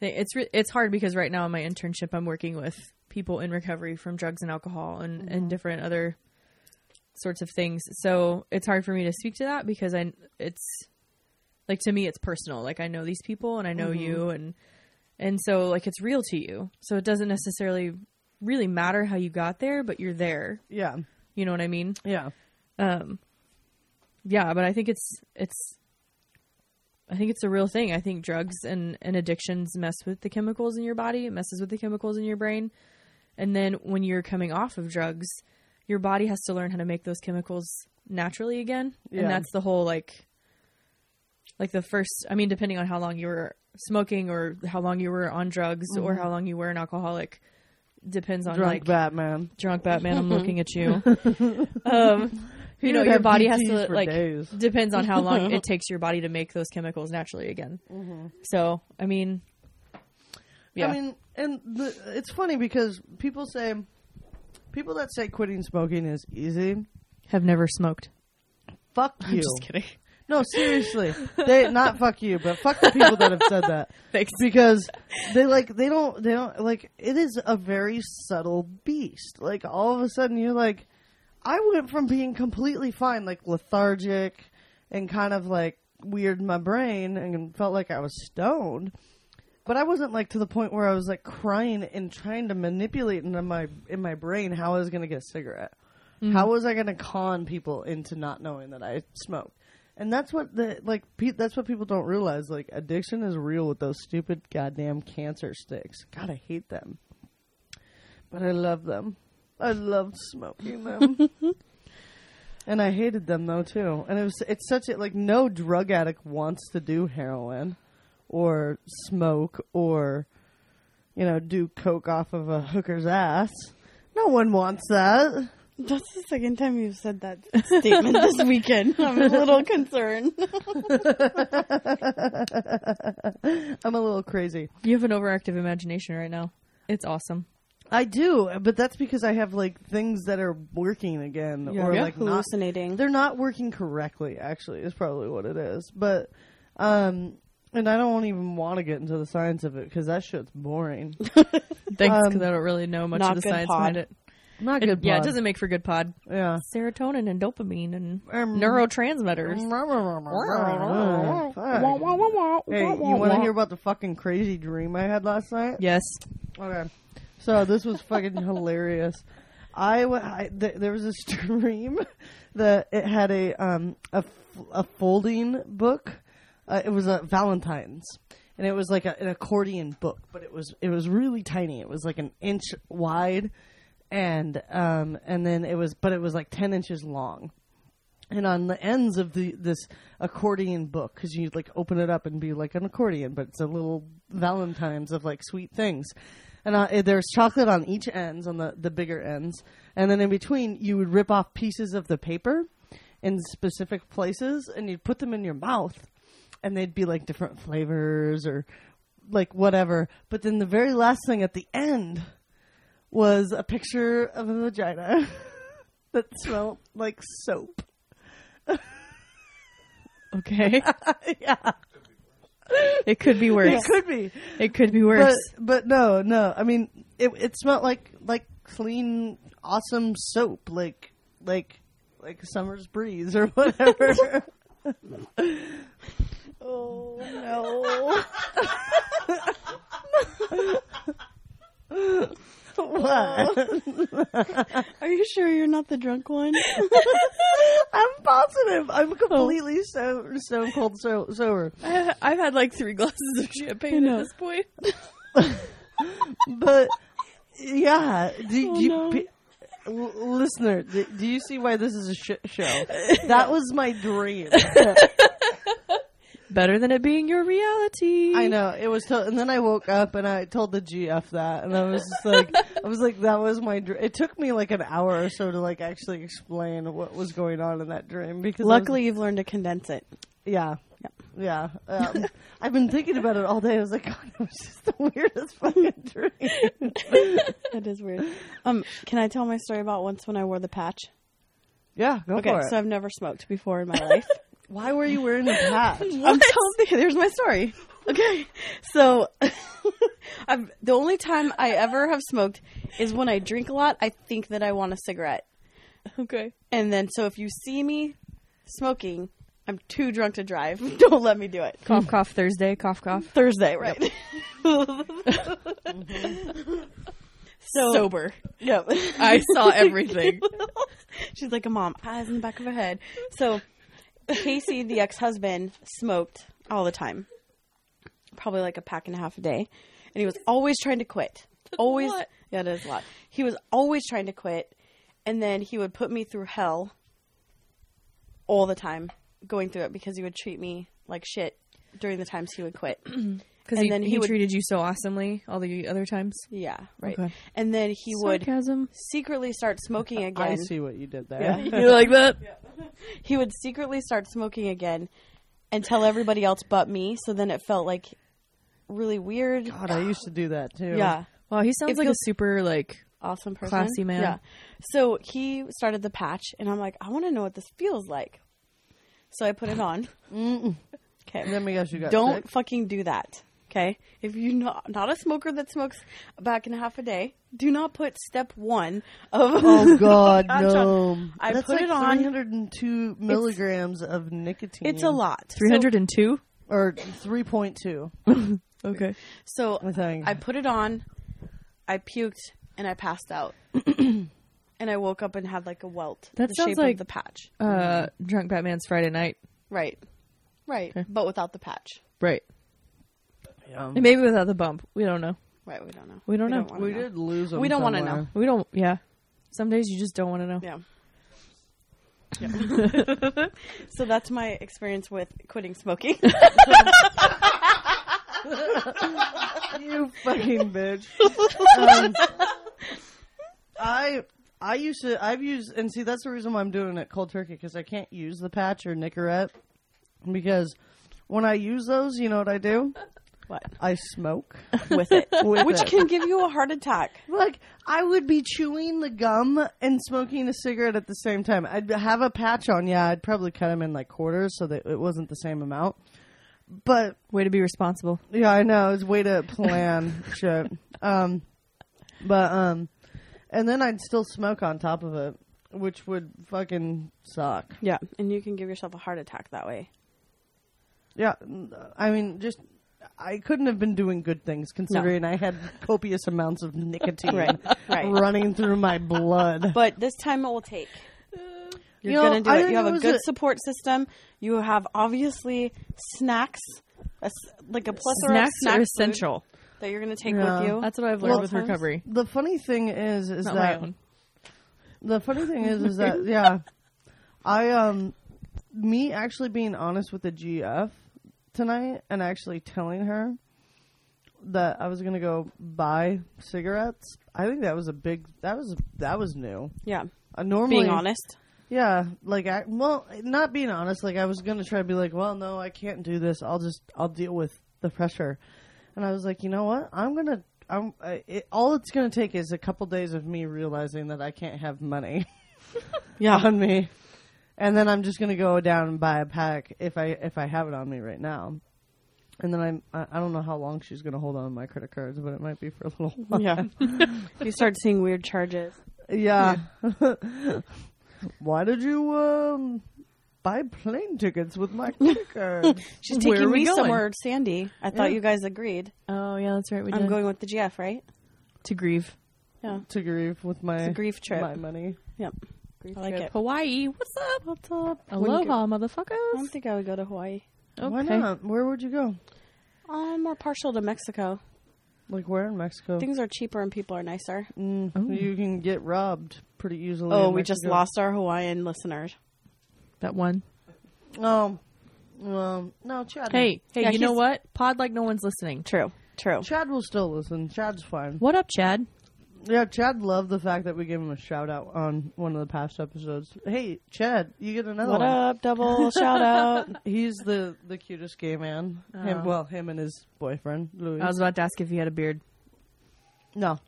Speaker 3: thing. It's re- it's hard because right now in my internship, I'm working with people in recovery from drugs and alcohol and, and different other sorts of things. So it's hard for me to speak to that because I it's like to me it's personal. Like I know these people and I know you and and so like it's real to you. So it doesn't necessarily really matter how you got there, but you're there.
Speaker 1: Yeah,
Speaker 3: You know what I mean?
Speaker 1: yeah,
Speaker 3: Um yeah, but I think it's it's I think it's a real thing. I think drugs and, and addictions mess with the chemicals in your body. It messes with the chemicals in your brain. And then when you're coming off of drugs, your body has to learn how to make those chemicals naturally again.
Speaker 1: Yeah.
Speaker 3: And that's the whole like like the first I mean, depending on how long you were smoking or how long you were on drugs or how long you were an alcoholic depends on
Speaker 1: Mm-hmm. drunk
Speaker 3: like
Speaker 1: Batman.
Speaker 3: drunk Batman. I'm looking at you. Um,
Speaker 1: He
Speaker 3: you know, your body has to like
Speaker 1: days.
Speaker 3: depends on how long it takes your body to make those chemicals naturally again. Mm-hmm. So, I mean, yeah,
Speaker 1: I mean, and the, it's funny because people say, people that say quitting smoking is easy.
Speaker 3: have never smoked.
Speaker 1: Fuck you.
Speaker 3: I'm just kidding.
Speaker 1: No, seriously. they not fuck you, but fuck the people that have said that.
Speaker 3: Thanks.
Speaker 1: Because they like they don't they don't like it is a very subtle beast. Like all of a sudden you're like I went from being completely fine, like lethargic and kind of like weird in my brain and felt like I was stoned. But I wasn't like to the point where I was like crying and trying to manipulate into my in my brain how I was going to get a cigarette. Mm-hmm. How was I going to con people into not knowing that I smoked? And that's what the like. Pe- that's what people don't realize. Like addiction is real with those stupid goddamn cancer sticks. God, I hate them, but I love them. I loved smoking them, and I hated them though too. And it was it's such a like no drug addict wants to do heroin or smoke or you know do coke off of a hooker's ass. No one wants that.
Speaker 2: That's the second time you've said that statement this weekend. I'm a little concerned.
Speaker 1: I'm a little crazy.
Speaker 3: You have an overactive imagination right now. It's awesome.
Speaker 1: I do, but that's because I have like things that are working again, or
Speaker 3: Yeah.
Speaker 1: like not.
Speaker 2: hallucinating.
Speaker 1: They're not working correctly. Actually, is probably what it is. But, um, and I don't even want to get into the science of it because that shit's boring.
Speaker 3: Thanks,
Speaker 1: Um,
Speaker 3: because I don't really know much of the science
Speaker 2: pod.
Speaker 3: behind it.
Speaker 1: Not
Speaker 3: It-
Speaker 1: good.
Speaker 3: yeah, it doesn't make for good pod.
Speaker 1: Yeah.
Speaker 3: Serotonin and dopamine and
Speaker 1: Um,
Speaker 3: neurotransmitters.
Speaker 1: Hey, you want to hear about the fucking crazy dream I had last night?
Speaker 3: Yes.
Speaker 1: Okay. So this was fucking hilarious. I, w- I th- there was this dream that it had a um a, f- a folding book. Uh, it was a Valentine's, and it was like a, an accordion book, but it was it was really tiny. It was like an inch wide, and um and then it was but it was like ten inches long. And on the ends of the this accordion book, because you'd like open it up and be like an accordion, but it's a little Valentine's of like sweet things. And uh, it- there's chocolate on each ends, on the the bigger ends, and then in between you would rip off pieces of the paper in specific places, and you'd put them in your mouth, and they'd be like different flavors or like whatever. But then the very last thing at the end was a picture of a vagina that smelled like soap.
Speaker 3: Okay.
Speaker 1: yeah,
Speaker 3: it could be worse.
Speaker 1: it could be.
Speaker 3: It could be
Speaker 1: But
Speaker 3: worse.
Speaker 1: but no, no. I mean, it it smelled like like clean, awesome soap, like like like summer's breeze or whatever.
Speaker 2: oh no!
Speaker 1: what?
Speaker 2: Are you sure you're not the drunk one?
Speaker 1: I'm positive. I'm oh. completely so so cold so sober.
Speaker 3: I- I've had like three glasses of champagne at this point.
Speaker 1: But yeah, do,
Speaker 2: Oh,
Speaker 1: do you,
Speaker 2: no.
Speaker 1: pe- l- listener, do, do you see why this is a shit show? That was my dream.
Speaker 3: Better than it being your reality.
Speaker 1: I know it was, to- and then I woke up and I told the GF that, and I was just like, I was like, that was my. Dr-. It took me like an hour or so to like actually explain what was going on in that dream because I was-
Speaker 2: Luckily, you've learned to condense it.
Speaker 1: yeah, yeah. Um, I've been thinking about it all day. I was like, God, it was just the weirdest fucking dream.
Speaker 2: That is weird. Um, can I tell my story about once when I wore the patch?
Speaker 1: yeah, go
Speaker 2: Okay,
Speaker 1: for it.
Speaker 2: so I've never smoked before in my life.
Speaker 1: Why were you wearing the patch?
Speaker 2: I'm telling you, here's my story. Okay, so I've, the only time I ever have smoked is when I drink a lot. I think that I want a cigarette,
Speaker 3: Okay.
Speaker 2: and then so if you see me smoking, I'm too drunk to drive. Don't let me do it.
Speaker 3: Cough, cough, Thursday. Cough, cough.
Speaker 2: Thursday, right? so
Speaker 3: Sober.
Speaker 2: Yep.
Speaker 3: I saw everything.
Speaker 2: She's like a mom, eyes in the back of her head. So Casey, the ex-husband, smoked all the time, probably like a pack and a half a day, and he was always trying to quit. Always,
Speaker 3: lot.
Speaker 2: yeah, it is a lot. He was always trying to quit, and then he would put me through hell all the time, going through it because he would treat me like shit during the times he would quit.
Speaker 3: Because he,
Speaker 2: then
Speaker 3: he,
Speaker 2: he would-
Speaker 3: treated you so awesomely all the other times.
Speaker 2: Yeah, right.
Speaker 3: Okay.
Speaker 2: And then he would
Speaker 3: Sarcasm.
Speaker 2: secretly start smoking again.
Speaker 1: I see what you did there.
Speaker 2: Yeah.
Speaker 3: You like that? Yeah.
Speaker 2: he would secretly start smoking again and tell everybody else but me. So then it felt like really weird.
Speaker 1: God, I used to do that too.
Speaker 2: Yeah.
Speaker 3: Wow, he sounds
Speaker 2: It
Speaker 3: like a super like
Speaker 2: Awesome person.
Speaker 3: Classy man.
Speaker 2: Yeah. So he started the patch and I'm like, I want to know what this feels like. So I put it on. Okay.
Speaker 1: Let me guess, you got
Speaker 2: Don't
Speaker 1: sick?
Speaker 2: fucking do that. Okay. If you're not, not a smoker that smokes a pack and a half a day, do not put step one of.
Speaker 1: Oh God, no!
Speaker 2: on. I
Speaker 1: That's
Speaker 2: put
Speaker 1: like
Speaker 2: it on.
Speaker 1: 302 milligrams of nicotine.
Speaker 2: It's a lot.
Speaker 3: three hundred and two.
Speaker 1: or 3.2.
Speaker 3: Okay.
Speaker 2: So
Speaker 1: I.
Speaker 2: I put it on, I puked, and I passed out. and I woke up and had like a welt.
Speaker 3: That
Speaker 2: the
Speaker 3: sounds
Speaker 2: shape
Speaker 3: like-
Speaker 2: of the patch.
Speaker 3: Uh, drunk Batman's Friday night.
Speaker 2: Right. Right. But without the patch.
Speaker 3: Right.
Speaker 1: Yeah.
Speaker 3: Maybe without the bump. We don't know.
Speaker 2: Right. We don't know.
Speaker 3: We don't know.
Speaker 2: wanna
Speaker 1: we
Speaker 2: know.
Speaker 1: did lose them.
Speaker 2: We don't wanna know.
Speaker 3: We don't. Yeah. Some days you just don't want to know.
Speaker 2: Yeah. so that's my experience with quitting smoking.
Speaker 1: you fucking bitch. Um, I I used to I've used and see that's the reason why I'm doing it cold turkey because I can't use the patch or Nicorette because when I use those, you know what I do?
Speaker 2: What?
Speaker 1: I smoke.
Speaker 2: With it.
Speaker 1: With
Speaker 2: Which
Speaker 1: it.
Speaker 2: can give you a heart attack.
Speaker 1: Like I would be chewing the gum and smoking a cigarette at the same time. I'd have a patch on. Yeah, I'd probably cut them in like quarters so that it wasn't the same amount. But
Speaker 3: Way to be responsible.
Speaker 1: Yeah, I know. It's way to plan shit. Um, but um, and then I'd still smoke on top of it, which would fucking suck.
Speaker 2: Yeah. And you can give yourself a heart attack that way.
Speaker 1: Yeah, I mean, just I couldn't have been doing good things considering I had copious amounts of nicotine
Speaker 2: Right, right.
Speaker 1: running through my blood.
Speaker 2: But this time it will take. You're
Speaker 1: You know,
Speaker 2: gonna do
Speaker 1: I
Speaker 2: it. You have
Speaker 1: it
Speaker 2: a good
Speaker 1: a-
Speaker 2: support system. You have obviously snacks, a s like a plethora
Speaker 3: Snacks
Speaker 2: of snack
Speaker 3: are essential.
Speaker 2: that you're gonna take
Speaker 1: Yeah.
Speaker 2: with you.
Speaker 3: That's what I've learned
Speaker 1: Well,
Speaker 3: with recovery.
Speaker 1: The funny thing is, is
Speaker 3: Not
Speaker 1: that
Speaker 3: my own.
Speaker 1: The funny thing is, is that yeah, I um, me actually being honest with the GF tonight and actually telling her that I was gonna go buy cigarettes. I think that was a big. That was that was new.
Speaker 2: yeah.
Speaker 1: Uh, normally,
Speaker 2: Being honest.
Speaker 1: yeah, like I well, not being honest. Like I was gonna try to be like, well, no, I can't do this. I'll just I'll deal with the pressure. And I was like, you know what? I'm gonna. I'm. I- It, all it's gonna take is a couple days of me realizing that I can't have money
Speaker 2: Yeah.
Speaker 1: on me, and then I'm just gonna go down and buy a pack if I if I have it on me right now. And then I'm. I I don't know how long she's gonna hold on to my credit cards, but it might be for a little while.
Speaker 2: Yeah. you start seeing weird charges.
Speaker 1: Yeah. Why did you um buy plane tickets with my credit card?
Speaker 2: She's
Speaker 3: Where
Speaker 2: taking
Speaker 3: are we
Speaker 2: me
Speaker 3: going?
Speaker 2: somewhere, Sandy. I thought
Speaker 1: Yeah.
Speaker 2: you guys agreed.
Speaker 3: Oh yeah, that's right. We
Speaker 2: I'm
Speaker 3: did.
Speaker 2: going with the GF, right?
Speaker 3: to grieve.
Speaker 2: Yeah.
Speaker 1: to grieve with my
Speaker 2: It's a grief trip.
Speaker 1: my money.
Speaker 2: Yep. I like it.
Speaker 3: Hawaii. What's up?
Speaker 2: What's up?
Speaker 3: Aloha, motherfuckers.
Speaker 2: I don't think I would go to Hawaii.
Speaker 1: Why not? Where would you go?
Speaker 2: I'm more partial to Mexico.
Speaker 1: Like where in Mexico?
Speaker 2: Things are cheaper and people are nicer.
Speaker 1: Mm,
Speaker 3: Ooh.
Speaker 1: you can get robbed pretty easily.
Speaker 2: Oh, we just lost our Hawaiian listeners.
Speaker 3: That one.
Speaker 1: Oh, well, no, Chad.
Speaker 3: Hey, hey,
Speaker 2: Yeah,
Speaker 3: you know what? Pod like no one's listening.
Speaker 2: True. True.
Speaker 1: Chad will still listen. Chad's fine.
Speaker 3: What up, Chad?
Speaker 1: Yeah, Chad loved the fact that we gave him a shout out on one of the past episodes. Hey, Chad, you get another
Speaker 2: What
Speaker 1: one.
Speaker 2: up? Double shout out.
Speaker 1: He's the the cutest gay man. Him,
Speaker 3: Oh.
Speaker 1: well, him and his boyfriend Louis.
Speaker 3: I was about to ask if he had a beard.
Speaker 1: no,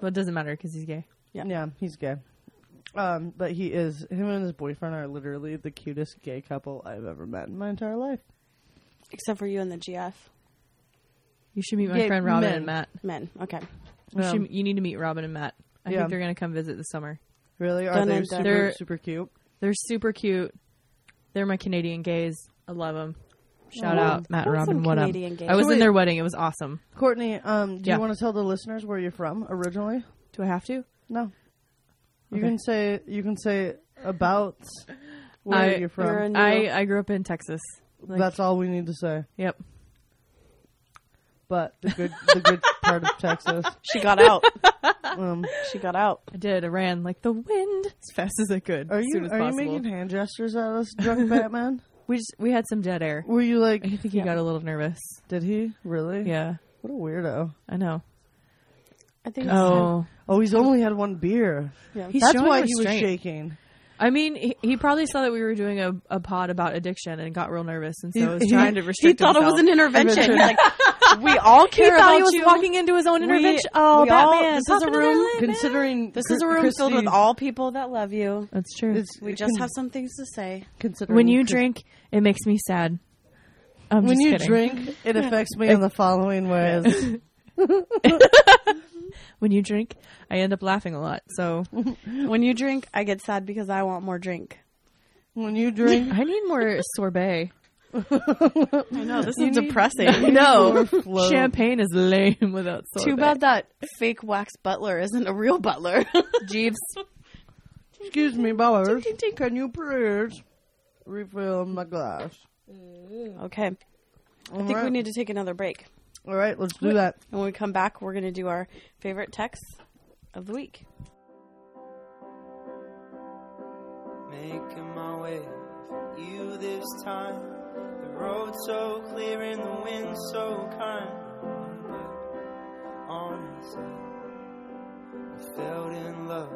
Speaker 3: Well, it doesn't matter because he's gay.
Speaker 2: Yeah.
Speaker 1: yeah, he's gay. Um, but he is. Him and his boyfriend are literally the cutest gay couple I've ever met in my entire life.
Speaker 2: Except for you and the GF.
Speaker 3: You should meet my
Speaker 1: Gay
Speaker 3: friend Robin
Speaker 1: men.
Speaker 3: and Matt.
Speaker 2: Men. Okay.
Speaker 3: You,
Speaker 1: Um,
Speaker 3: should, you need to meet Robin and Matt. I
Speaker 1: Yeah.
Speaker 3: think they're gonna come visit this summer.
Speaker 1: Really? Are
Speaker 2: Dun
Speaker 1: they
Speaker 2: and
Speaker 1: super
Speaker 2: dun.
Speaker 3: They're-
Speaker 1: super cute?
Speaker 3: They're super cute. They're my Canadian gays. I love them. Shout
Speaker 2: Oh,
Speaker 3: out Matt and Robin.
Speaker 2: some
Speaker 3: What up?
Speaker 2: Gays.
Speaker 3: I was
Speaker 1: So
Speaker 3: in
Speaker 1: wait-
Speaker 3: their wedding. It was awesome.
Speaker 1: Courtney, um, do
Speaker 3: Yeah.
Speaker 1: you want to tell the listeners where you're from originally?
Speaker 3: Do I have to?
Speaker 1: No. You
Speaker 3: Okay.
Speaker 1: can say you can say about where
Speaker 3: I-
Speaker 1: you're from.
Speaker 2: you're
Speaker 3: I I grew up in Texas. Like,
Speaker 1: That's all we need to say.
Speaker 3: yep.
Speaker 1: But the good the good part of Texas.
Speaker 2: She got out.
Speaker 1: Um,
Speaker 2: she got out.
Speaker 3: I did. I ran like the wind as fast as I could.
Speaker 1: are
Speaker 3: as soon
Speaker 1: you
Speaker 3: as
Speaker 1: are you making hand gestures at us, drunk Batman?
Speaker 3: We just we had some dead air.
Speaker 1: Were you like?
Speaker 3: I think he
Speaker 2: Yeah.
Speaker 3: got a little nervous.
Speaker 1: Did he really?
Speaker 3: Yeah,
Speaker 1: What a weirdo.
Speaker 3: I know.
Speaker 2: I think.
Speaker 3: Oh,
Speaker 1: Oh, he's only had one beer.
Speaker 2: Yeah.
Speaker 3: He's
Speaker 1: That's why he was shaking.
Speaker 3: I mean, he, he probably saw that we were doing a, a pod about addiction and got real nervous, and so
Speaker 1: He-
Speaker 3: was
Speaker 1: he-
Speaker 3: trying to
Speaker 2: he
Speaker 3: restrict.
Speaker 2: thought it was an intervention. He's like, we all
Speaker 3: He
Speaker 2: care
Speaker 3: thought
Speaker 2: about
Speaker 3: he was
Speaker 2: you.
Speaker 3: walking into his own
Speaker 2: We-
Speaker 3: intervention. oh,
Speaker 2: we all- this is a room
Speaker 3: their lip, man.
Speaker 1: Considering
Speaker 2: This is a room filled with all people that love you.
Speaker 3: That's true.
Speaker 1: it's-
Speaker 2: We just have some things to say.
Speaker 1: considering
Speaker 3: when you
Speaker 1: Chris-
Speaker 3: drink, it makes me sad. I'm
Speaker 1: when
Speaker 3: just
Speaker 1: you
Speaker 3: kidding.
Speaker 1: drink, it affects me in the following ways.
Speaker 3: when you drink, I end up laughing a lot. So
Speaker 2: When you drink, I get sad because I want more drink.
Speaker 1: When you drink,
Speaker 3: I need more sorbet.
Speaker 2: I know this is depressing.
Speaker 3: no, champagne is lame without sorbet.
Speaker 2: Too bad that fake wax butler isn't a real butler.
Speaker 3: Jeeves.
Speaker 1: Excuse me, bowers. Can you please refill my glass?
Speaker 2: okay. I think we need to take another break.
Speaker 1: All right, let's do that.
Speaker 2: And when we come back, we're going to do our favorite texts of the week.
Speaker 4: Making my way for you this time. The road so clear and the wind so kind. On our side, we felt in love.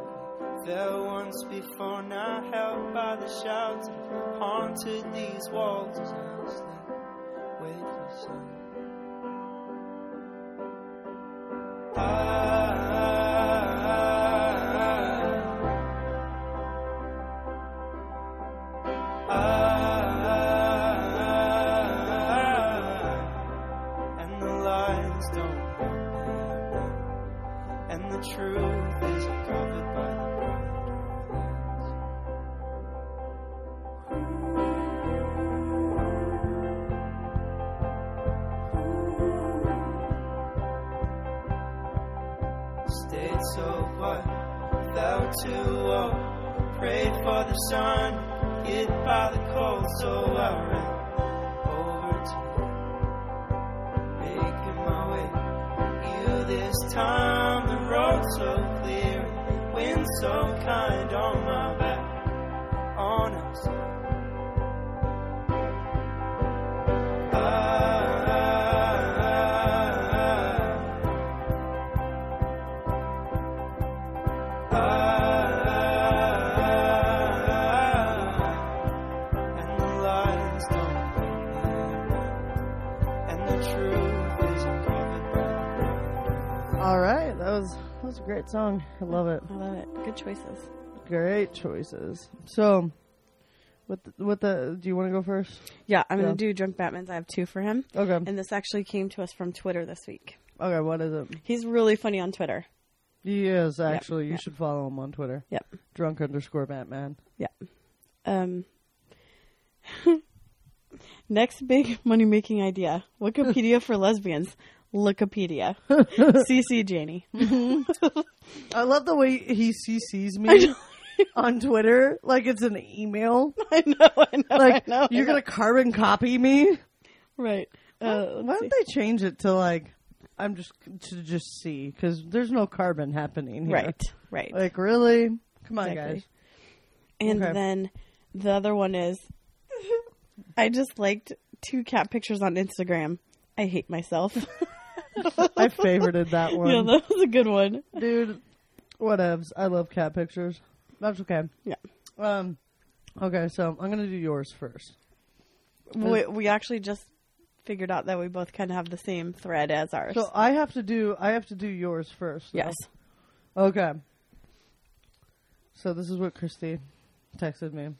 Speaker 4: Fell once before, now held by the shouts. Haunted these walls
Speaker 2: choices.
Speaker 1: Great choices. So, with the, with the, do you want to go first?
Speaker 2: Yeah, I'm
Speaker 1: Yeah.
Speaker 2: to do Drunk Batman's. I have two for him.
Speaker 1: Okay.
Speaker 2: And this actually came to us from Twitter this week.
Speaker 1: Okay, what is it?
Speaker 2: He's really funny on Twitter.
Speaker 1: He is actually. You
Speaker 2: yeah.
Speaker 1: should follow him on Twitter.
Speaker 2: Yep.
Speaker 1: Drunk underscore Batman.
Speaker 2: Um, next big money making idea Wikipedia for lesbians. Wikipedia. CC Janie.
Speaker 1: I love the way he CCs me on Twitter, like it's an email.
Speaker 2: I know, I know.
Speaker 1: Like
Speaker 2: I know,
Speaker 1: you're
Speaker 2: I know.
Speaker 1: gonna carbon copy me.
Speaker 2: Right. Uh,
Speaker 1: Why don't they change it to like I'm just to just see because there's no carbon happening here.
Speaker 2: right, right.
Speaker 1: Like really? Come on,
Speaker 2: Exactly.
Speaker 1: guys.
Speaker 2: And
Speaker 1: Okay.
Speaker 2: then the other one is I just liked two cat pictures on Instagram. I hate myself.
Speaker 1: I favorited that one,
Speaker 2: yeah, that was a good one.
Speaker 1: dude. Whatevs. I love cat pictures. That's okay.
Speaker 2: Yeah.
Speaker 1: Um. Okay, so I'm gonna do yours first.
Speaker 2: We, we actually just figured out that we both kind of have the same thread as ours.
Speaker 1: So I have to do. I have to do yours first. though.
Speaker 2: yes.
Speaker 1: Okay. So this is what Christy texted me.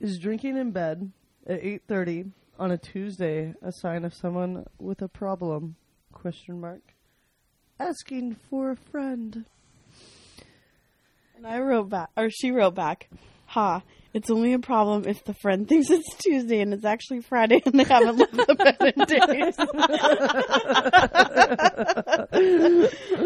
Speaker 1: Is drinking in bed at 8:30 on a Tuesday a sign of someone with a problem? Question mark. Asking for a friend.
Speaker 2: And I wrote back, or she wrote back, ha, it's only a problem if the friend thinks it's Tuesday and it's actually Friday and they haven't left the bed in days.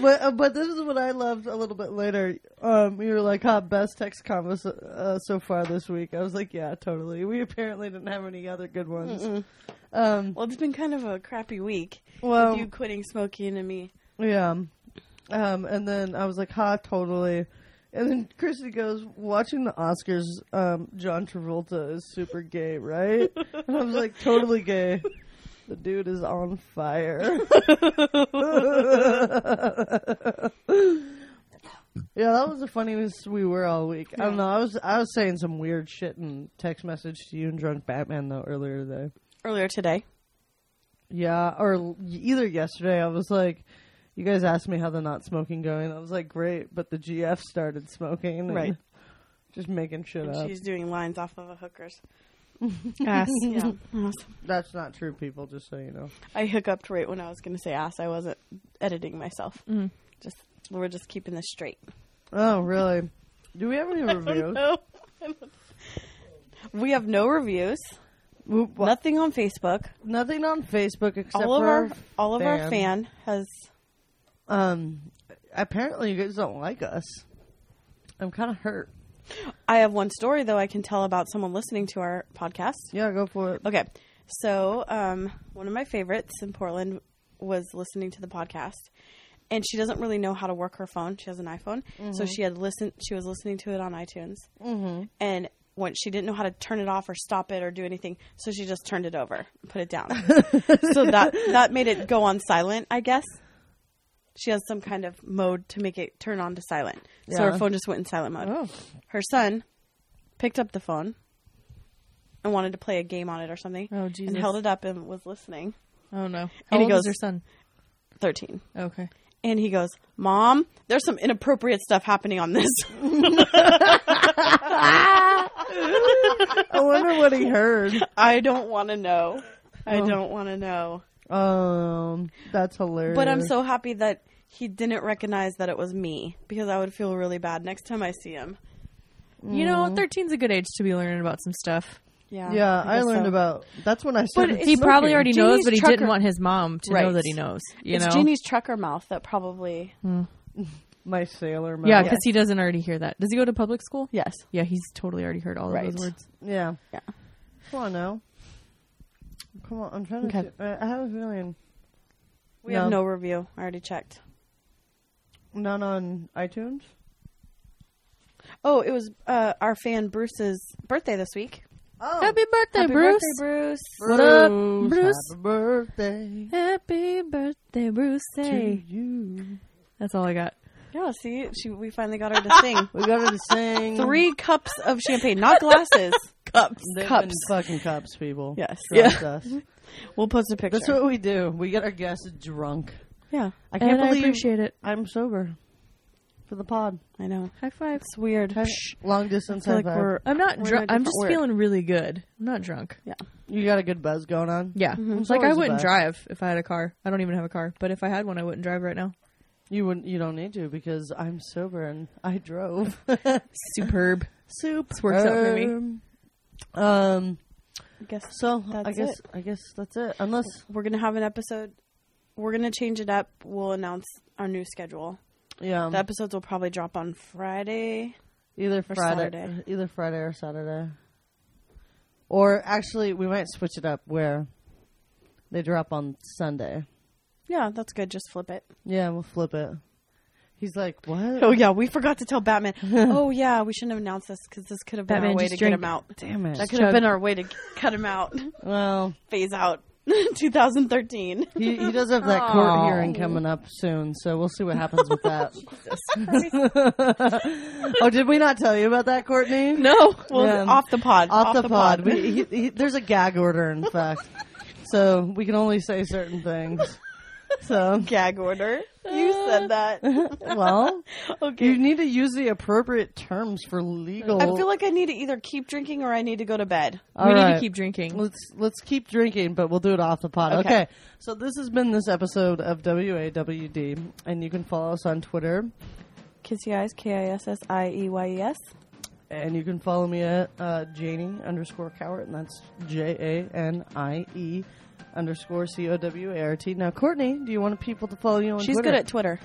Speaker 1: But uh, but this is what I loved a little bit later. Um, you were like, "Huh, best text convo so, uh, so far this week." I was like, "Yeah, totally." We apparently didn't have any other good ones. Um,
Speaker 2: well, it's been kind of a crappy week.
Speaker 1: well,
Speaker 2: with you quitting smoking and me.
Speaker 1: Yeah. Um, and then I was like, ha, totally. And then Christy goes, watching the Oscars, um, John Travolta is super gay, right? and I was like, totally gay. The dude is on fire. yeah, that was the funniest we were all week. I don't know. I was I was saying some weird shit in text message to you and drunk Batman though earlier today.
Speaker 2: Earlier today.
Speaker 1: Yeah, or either yesterday I was like, you guys asked me how the not smoking going. I was like, great, but the GF started smoking,
Speaker 2: Right.
Speaker 1: Just making shit
Speaker 2: And
Speaker 1: up.
Speaker 2: she's doing lines off of a hooker's ass. yeah. Awesome.
Speaker 1: That's not true, people. Just so you know.
Speaker 2: I hiccuped right when I was going to say ass. I wasn't editing myself.
Speaker 3: Mm.
Speaker 2: Just We're just keeping this straight.
Speaker 1: Oh, really? Do we have any reviews?
Speaker 2: No. We have no reviews.
Speaker 1: W- w-
Speaker 2: Nothing on Facebook.
Speaker 1: Nothing on Facebook except
Speaker 2: all of
Speaker 1: for
Speaker 2: our all of our
Speaker 1: fan.
Speaker 2: fan has
Speaker 1: Um, apparently you guys don't like us. I'm kind of hurt.
Speaker 2: I have one story though I can tell about someone listening to our podcast.
Speaker 1: Yeah, go for it.
Speaker 2: Okay. So, um, one of my favorites in Portland was listening to the podcast. And she doesn't really know how to work her phone. She has an iPhone. So she had listened she was listening to it on iTunes. Mm-hmm. And when she didn't know how to turn it off or stop it or do anything, so she just turned it over, and put it down. so that that made it go on silent, I guess. She has some kind of mode to make it turn on to silent. So her phone just went in silent mode.
Speaker 3: Oh.
Speaker 2: Her son picked up the phone and wanted to play a game on it or something.
Speaker 3: Oh, Jesus.
Speaker 2: And held it up and was listening.
Speaker 3: Oh no. How
Speaker 2: And he
Speaker 3: old is
Speaker 2: goes-
Speaker 3: your son?
Speaker 2: 13.
Speaker 3: Okay.
Speaker 2: And he goes, Mom, there's some inappropriate stuff happening on this.
Speaker 1: I wonder what he heard.
Speaker 2: I don't want to know. I
Speaker 1: Oh.
Speaker 2: don't want to know.
Speaker 1: Um, that's hilarious.
Speaker 2: But I'm so happy that he didn't recognize that it was me because I would feel really bad next time I see him.
Speaker 3: You know, 13's a good age to be learning about some stuff.
Speaker 2: Yeah.
Speaker 1: Yeah, I,
Speaker 2: guess
Speaker 1: learned
Speaker 2: so.
Speaker 1: about. That's when I
Speaker 2: But
Speaker 1: started.
Speaker 2: it's-
Speaker 3: He probably already
Speaker 2: Jeannie's
Speaker 3: knows, but he
Speaker 2: trucker-
Speaker 3: didn't want his mom to know that he knows. You
Speaker 2: it's
Speaker 3: know?
Speaker 2: Jeannie's trucker mouth that probably.
Speaker 1: my sailor. Mouth.
Speaker 3: yeah, because he doesn't already hear that. Does he go to public school?
Speaker 2: Yes.
Speaker 3: Yeah, he's totally already heard all
Speaker 2: Right.
Speaker 3: of those words.
Speaker 1: yeah.
Speaker 2: Yeah.
Speaker 1: Come on now. Come on, I'm trying
Speaker 2: Okay.
Speaker 1: to. see- I have a feeling
Speaker 2: We
Speaker 1: No.
Speaker 2: have no review. I already checked.
Speaker 1: none on iTunes.
Speaker 2: Oh, it was uh, our fan Bruce's birthday this week.
Speaker 1: Oh,
Speaker 3: Happy birthday,
Speaker 2: Happy
Speaker 3: Bruce!
Speaker 2: birthday, Bruce.
Speaker 3: What up, Bruce?
Speaker 1: Happy birthday
Speaker 3: Happy birthday, Bruce!
Speaker 1: to you.
Speaker 3: That's all I got.
Speaker 2: Yeah, see, she, we finally got her to sing.
Speaker 1: We got her to sing
Speaker 2: Three cups of champagne, not glasses. cups.
Speaker 1: They've
Speaker 2: cups.
Speaker 1: been fucking cups, people.
Speaker 2: Yes.
Speaker 1: Trust us.
Speaker 2: We'll post a picture.
Speaker 1: That's what we do. We get our guests drunk.
Speaker 2: yeah,
Speaker 1: I can't
Speaker 3: and I
Speaker 1: believe
Speaker 3: appreciate it.
Speaker 1: I'm sober for the pod.
Speaker 2: I know.
Speaker 3: High five.
Speaker 2: It's weird.
Speaker 1: High- long distance
Speaker 2: I feel
Speaker 1: high
Speaker 2: like
Speaker 1: five.
Speaker 2: we're.
Speaker 3: I'm not
Speaker 2: We're in a
Speaker 3: drunk. I'm just
Speaker 2: work.
Speaker 3: feeling really good. I'm not drunk.
Speaker 2: Yeah.
Speaker 1: You got a good buzz going on.
Speaker 3: Yeah. Mm-hmm.
Speaker 1: It's
Speaker 3: Like I wouldn't drive if I had a car. I don't even have a car. But if I had one, I wouldn't drive right now.
Speaker 1: You wouldn't. You don't need to because I'm sober and I drove.
Speaker 3: Superb.
Speaker 1: Soup
Speaker 3: works out for me.
Speaker 1: Um.
Speaker 2: I guess
Speaker 1: So I
Speaker 2: That's
Speaker 1: guess
Speaker 2: it.
Speaker 1: I guess that's it. Unless
Speaker 2: we're gonna have an episode. We're gonna change it up. We'll announce our new schedule.
Speaker 1: yeah,
Speaker 2: The episodes will probably drop on Friday.
Speaker 1: either Friday,
Speaker 2: Saturday.
Speaker 1: either Friday or Saturday. Or actually, we might switch it up where they drop on Sunday.
Speaker 2: Yeah, that's good. Just flip it.
Speaker 1: Yeah, we'll flip it. He's like, what?
Speaker 2: Oh yeah, we forgot to tell Batman. oh yeah, we shouldn't have announced this because this could have been
Speaker 3: Batman,
Speaker 2: our way to
Speaker 3: just
Speaker 2: get him out.
Speaker 1: Damn it!
Speaker 2: That could have been our way to cut him out.
Speaker 1: well,
Speaker 2: Phase out. 2013.
Speaker 1: he, he does have that court hearing coming up soon, so we'll see what happens with that. oh, did we not tell you about that, Courtney?
Speaker 3: No.
Speaker 2: Well,
Speaker 1: Yeah.
Speaker 2: off the pod.
Speaker 1: off, the, pod. We, he, he, there's a gag order, in fact, so we can only say certain things. So,
Speaker 2: Gag order. You said that.
Speaker 1: well,
Speaker 2: Okay.
Speaker 1: you need to use the appropriate terms for legal.
Speaker 2: I feel like I need to either keep drinking or I need to go to bed.
Speaker 1: All
Speaker 3: we need to keep drinking.
Speaker 1: Let's let's keep drinking, but we'll do it off the pot.
Speaker 2: Okay.
Speaker 1: Okay. So this has been this episode of WAWD, and you can follow us on Twitter,
Speaker 2: Kissie eyes. K I S S I E Y E S.
Speaker 1: and you can follow me at uh, Janie underscore Cowart, and that's J A N I E underscore C O W A R T. Now, Courtney, do you want people to follow you on
Speaker 2: She's
Speaker 1: Twitter?
Speaker 2: good at Twitter.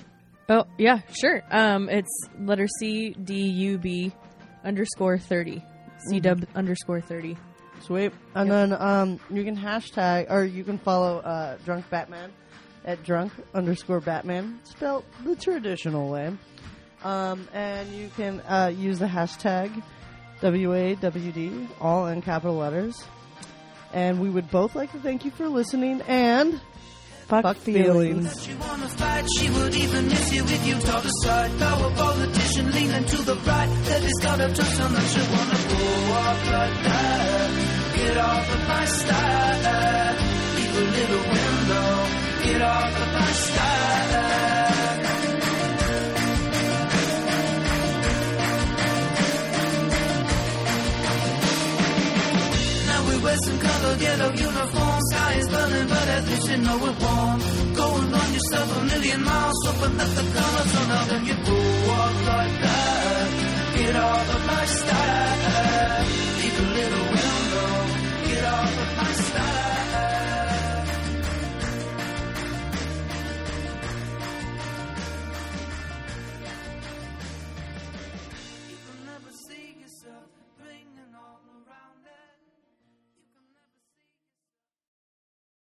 Speaker 3: Oh yeah, sure. Um, it's letter C D U B underscore thirty. C dub underscore thirty.
Speaker 1: Sweet. And then um, you can hashtag or you can follow uh, Drunk Batman at drunk underscore Batman, spelled the traditional way. Um, and you can uh, use the hashtag WAWD, all in capital letters. And we would both like to thank you for listening and
Speaker 2: Fuck,
Speaker 1: fuck
Speaker 2: feelings.
Speaker 1: feelings.
Speaker 4: She wanna fight, she would even miss you if you talk aside. Power politician leaning to the right. That is got a touch on that she wanna go walk like that. Get off of my style. Leave a little window. Get off of my style. wear some colored yellow uniform. Sky is burning, but at least you know it warm. Going on yourself a million miles, hoping that the colors run out and you grow walk like that. Get all of my style. Keep a little window. Get all of my style.